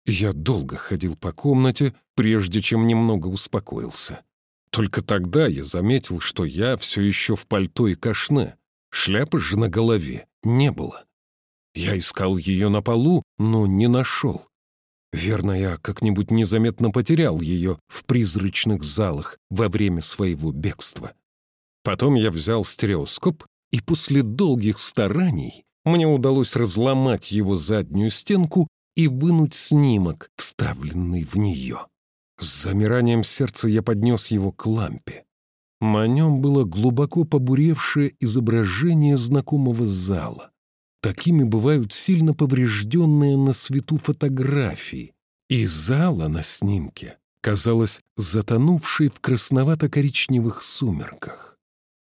Я долго ходил по комнате, прежде чем немного успокоился. Только тогда я заметил, что я все еще в пальто и кашне. Шляпы же на голове не было. Я искал ее на полу, но не нашел. Верно, я как-нибудь незаметно потерял ее в призрачных залах во время своего бегства. Потом я взял стереоскоп, и после долгих стараний мне удалось разломать его заднюю стенку и вынуть снимок, вставленный в нее. С замиранием сердца я поднес его к лампе. На нем было глубоко побуревшее изображение знакомого зала. Такими бывают сильно поврежденные на свету фотографии. И зала на снимке казалось затонувшей в красновато-коричневых сумерках.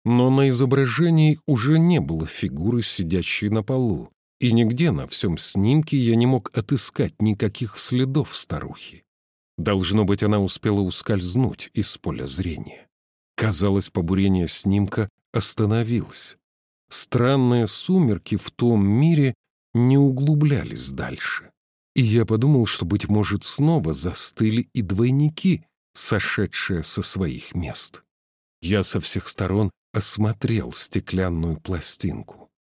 Но на изображении уже не было фигуры, сидящей на полу, и нигде на всем снимке я не мог отыскать никаких следов старухи. Должно быть, она успела ускользнуть из поля зрения. Казалось, побурение снимка остановилось. Странные сумерки в том мире не углублялись дальше. И я подумал, что, быть может, снова застыли и двойники, сошедшие со своих мест. Я со всех сторон осмотрел стеклянную пластинку.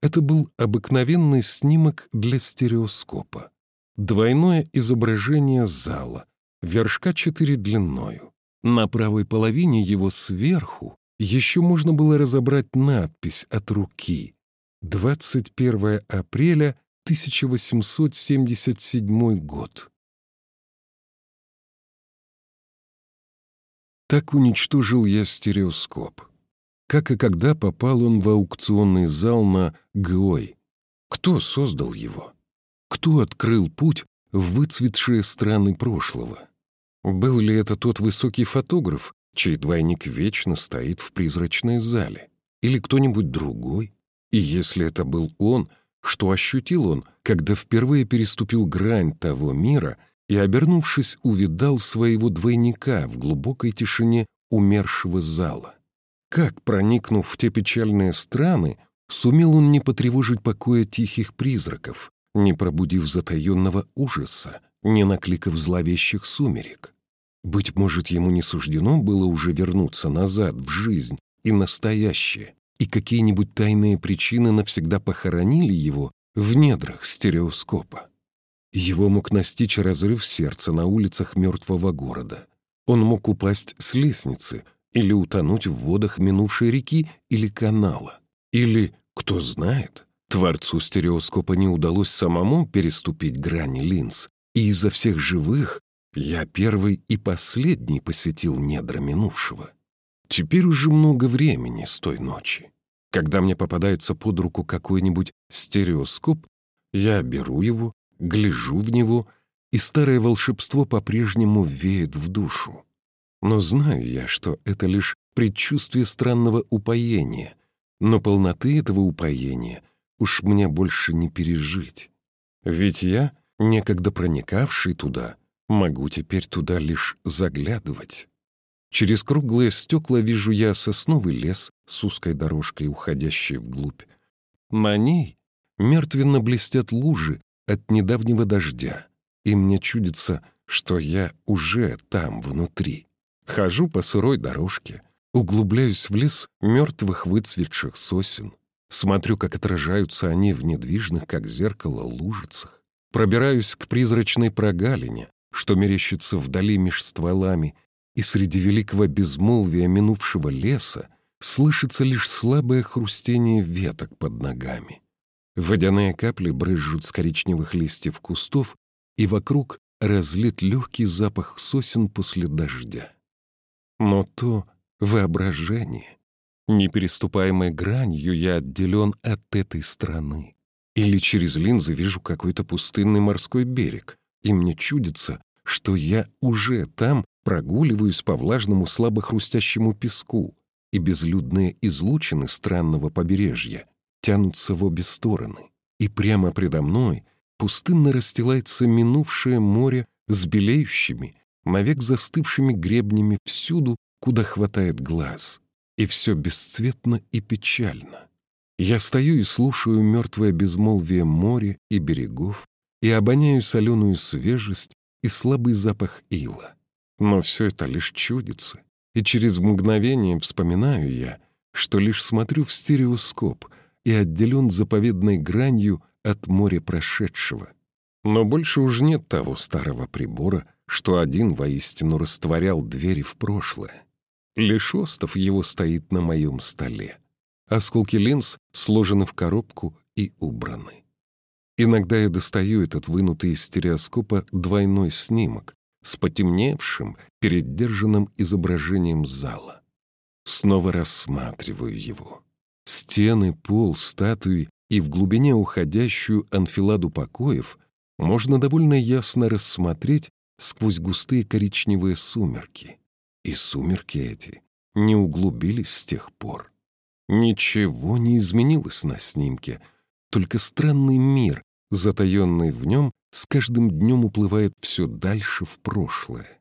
Это был обыкновенный снимок для стереоскопа. Двойное изображение зала, вершка четыре длиною. На правой половине его сверху еще можно было разобрать надпись от руки. 21 апреля 1877 год. Так уничтожил я стереоскоп. Как и когда попал он в аукционный зал на Гой? Кто создал его? Кто открыл путь в выцветшие страны прошлого? Был ли это тот высокий фотограф, чей двойник вечно стоит в призрачной зале, или кто-нибудь другой. И если это был он, что ощутил он, когда впервые переступил грань того мира и, обернувшись, увидал своего двойника в глубокой тишине умершего зала? Как, проникнув в те печальные страны, сумел он не потревожить покоя тихих призраков, не пробудив затаенного ужаса, не накликав зловещих сумерек. Быть может, ему не суждено было уже вернуться назад в жизнь и настоящее, и какие-нибудь тайные причины навсегда похоронили его в недрах стереоскопа. Его мог настичь разрыв сердца на улицах мертвого города. Он мог упасть с лестницы или утонуть в водах минувшей реки или канала. Или, кто знает, творцу стереоскопа не удалось самому переступить грани линз, и изо всех живых я первый и последний посетил недра минувшего. Теперь уже много времени с той ночи. Когда мне попадается под руку какой-нибудь стереоскоп, я беру его, гляжу в него, и старое волшебство по-прежнему веет в душу. Но знаю я, что это лишь предчувствие странного упоения, но полноты этого упоения уж мне больше не пережить. Ведь я, некогда проникавший туда, могу теперь туда лишь заглядывать. Через круглые стекла вижу я сосновый лес с узкой дорожкой, уходящей вглубь. На ней мертвенно блестят лужи от недавнего дождя, и мне чудится, что я уже там внутри. Хожу по сырой дорожке, углубляюсь в лес мертвых выцветших сосен, смотрю, как отражаются они в недвижных, как зеркало, лужицах. Пробираюсь к призрачной прогалине, что мерещится вдали меж стволами, и среди великого безмолвия минувшего леса слышится лишь слабое хрустение веток под ногами. Водяные капли брызжут с коричневых листьев кустов, и вокруг разлит легкий запах сосен после дождя. Но то воображение. Непереступаемой гранью я отделен от этой страны. Или через линзы вижу какой-то пустынный морской берег, и мне чудится, что я уже там прогуливаюсь по влажному слабо хрустящему песку, и безлюдные излучины странного побережья тянутся в обе стороны, и прямо предо мной пустынно расстилается минувшее море с белеющими, навек застывшими гребнями всюду, куда хватает глаз, и все бесцветно и печально. Я стою и слушаю мертвое безмолвие моря и берегов, и обоняю соленую свежесть и слабый запах ила. Но все это лишь чудится, и через мгновение вспоминаю я, что лишь смотрю в стереоскоп и отделен заповедной гранью от моря прошедшего. Но больше уж нет того старого прибора, что один воистину растворял двери в прошлое. Лишь остов его стоит на моем столе. Осколки линз сложены в коробку и убраны. Иногда я достаю этот вынутый из стереоскопа двойной снимок, с потемневшим, передержанным изображением зала. Снова рассматриваю его. Стены, пол, статуи и в глубине уходящую анфиладу покоев можно довольно ясно рассмотреть сквозь густые коричневые сумерки. И сумерки эти не углубились с тех пор. Ничего не изменилось на снимке, только странный мир, затаенный в нем, с каждым днем уплывает все дальше в прошлое.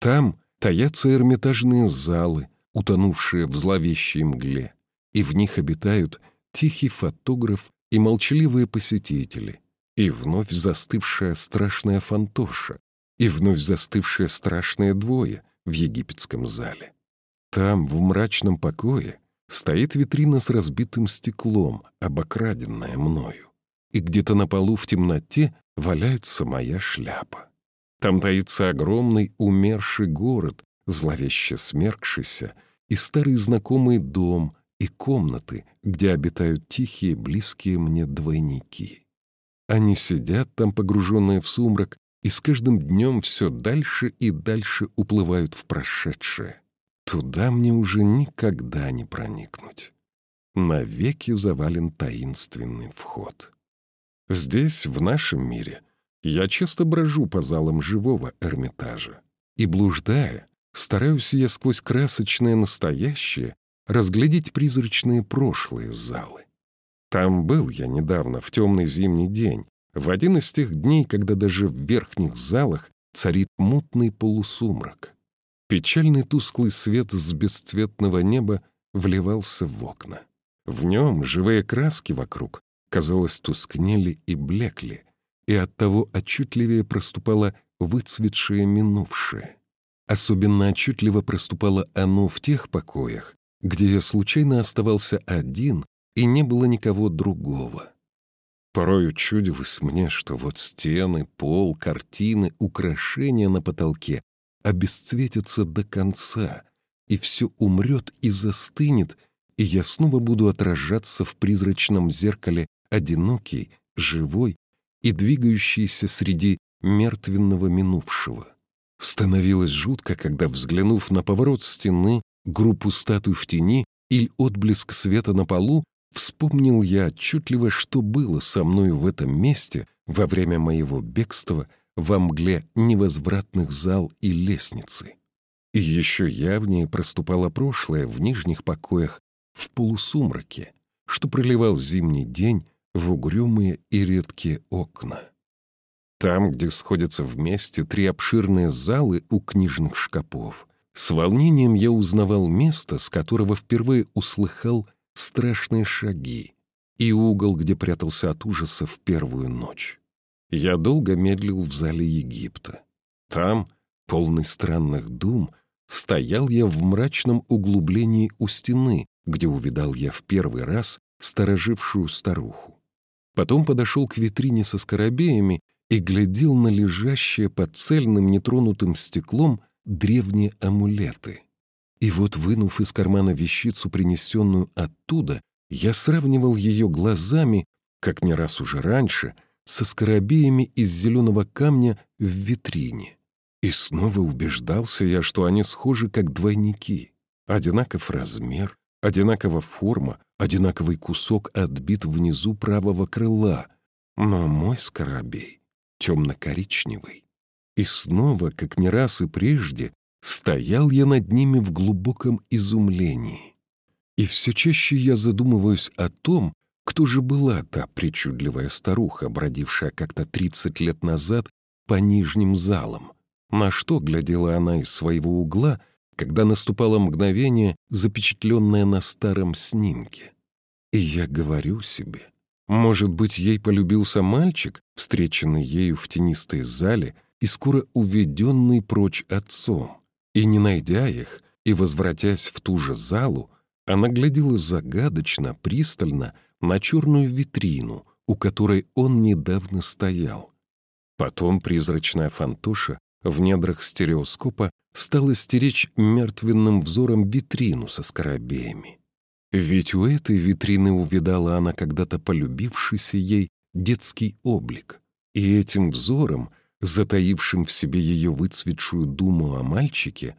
Там таятся эрмитажные залы, утонувшие в зловещей мгле, и в них обитают тихий фотограф и молчаливые посетители, и вновь застывшая страшная фантоша, и вновь застывшие страшные двое в египетском зале. Там, в мрачном покое, стоит витрина с разбитым стеклом, обокраденная мною и где-то на полу в темноте валяется моя шляпа. Там таится огромный умерший город, зловеще смеркшийся, и старый знакомый дом, и комнаты, где обитают тихие, близкие мне двойники. Они сидят там, погруженные в сумрак, и с каждым днем все дальше и дальше уплывают в прошедшее. Туда мне уже никогда не проникнуть. Навеки завален таинственный вход. Здесь, в нашем мире, я часто брожу по залам живого Эрмитажа. И, блуждая, стараюсь я сквозь красочное настоящее разглядеть призрачные прошлые залы. Там был я недавно, в темный зимний день, в один из тех дней, когда даже в верхних залах царит мутный полусумрак. Печальный тусклый свет с бесцветного неба вливался в окна. В нем живые краски вокруг казалось, тускнели и блекли, и оттого отчетливее проступало выцветшее минувшее. Особенно отчетливо проступало оно в тех покоях, где я случайно оставался один и не было никого другого. Порою чудилось мне, что вот стены, пол, картины, украшения на потолке обесцветятся до конца, и все умрет и застынет, и я снова буду отражаться в призрачном зеркале одинокий, живой и двигающийся среди мертвенного минувшего. Становилось жутко, когда, взглянув на поворот стены, группу статуй в тени или отблеск света на полу, вспомнил я отчетливо, что было со мною в этом месте во время моего бегства во мгле невозвратных зал и лестницы. И еще явнее проступало прошлое в нижних покоях в полусумраке, что проливал зимний день в угрюмые и редкие окна. Там, где сходятся вместе три обширные залы у книжных шкапов, с волнением я узнавал место, с которого впервые услыхал страшные шаги, и угол, где прятался от ужаса в первую ночь. Я долго медлил в зале Египта. Там, полный странных дум, стоял я в мрачном углублении у стены, где увидал я в первый раз сторожившую старуху. Потом подошел к витрине со скоробеями и глядел на лежащие под цельным нетронутым стеклом древние амулеты. И вот, вынув из кармана вещицу, принесенную оттуда, я сравнивал ее глазами, как не раз уже раньше, со скоробеями из зеленого камня в витрине. И снова убеждался я, что они схожи как двойники. Одинаков размер, одинакова форма, одинаковый кусок отбит внизу правого крыла. Но мой скоробей темно-коричневый. И снова, как не раз и прежде, стоял я над ними в глубоком изумлении. И все чаще я задумываюсь о том, кто же была та причудливая старуха, бродившая как-то 30 лет назад по нижним залам. На что глядела она из своего угла, когда наступало мгновение, запечатленное на старом снимке. И я говорю себе, может быть, ей полюбился мальчик, встреченный ею в тенистой зале и скоро уведенный прочь отцом. И не найдя их, и возвратясь в ту же залу, она глядела загадочно, пристально на черную витрину, у которой он недавно стоял. Потом призрачная фантоша в недрах стереоскопа стала стеречь мертвенным взором витрину со скоробеями. Ведь у этой витрины увидала она когда-то полюбившийся ей детский облик, и этим взором — затаившим в себе ее выцветшую думу о мальчике,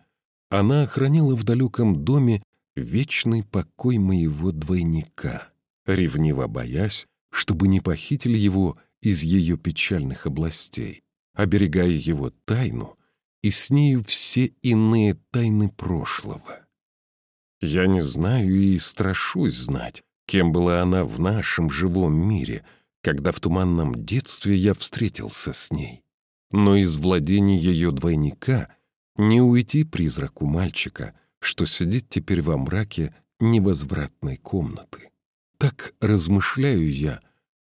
она охраняла в далеком доме вечный покой моего двойника, ревниво боясь, чтобы не похитили его из ее печальных областей, оберегая его тайну и с нею все иные тайны прошлого. Я не знаю и страшусь знать, кем была она в нашем живом мире, когда в туманном детстве я встретился с ней но из владений ее двойника не уйти призраку мальчика, что сидит теперь во мраке невозвратной комнаты. Так размышляю я,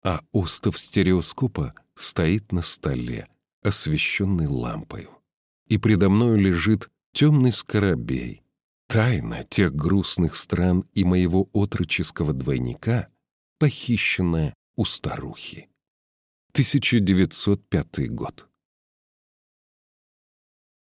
а остов стереоскопа стоит на столе, освещенный лампою. И предо мною лежит темный скоробей, тайна тех грустных стран и моего отроческого двойника, похищенная у старухи. 1905 год.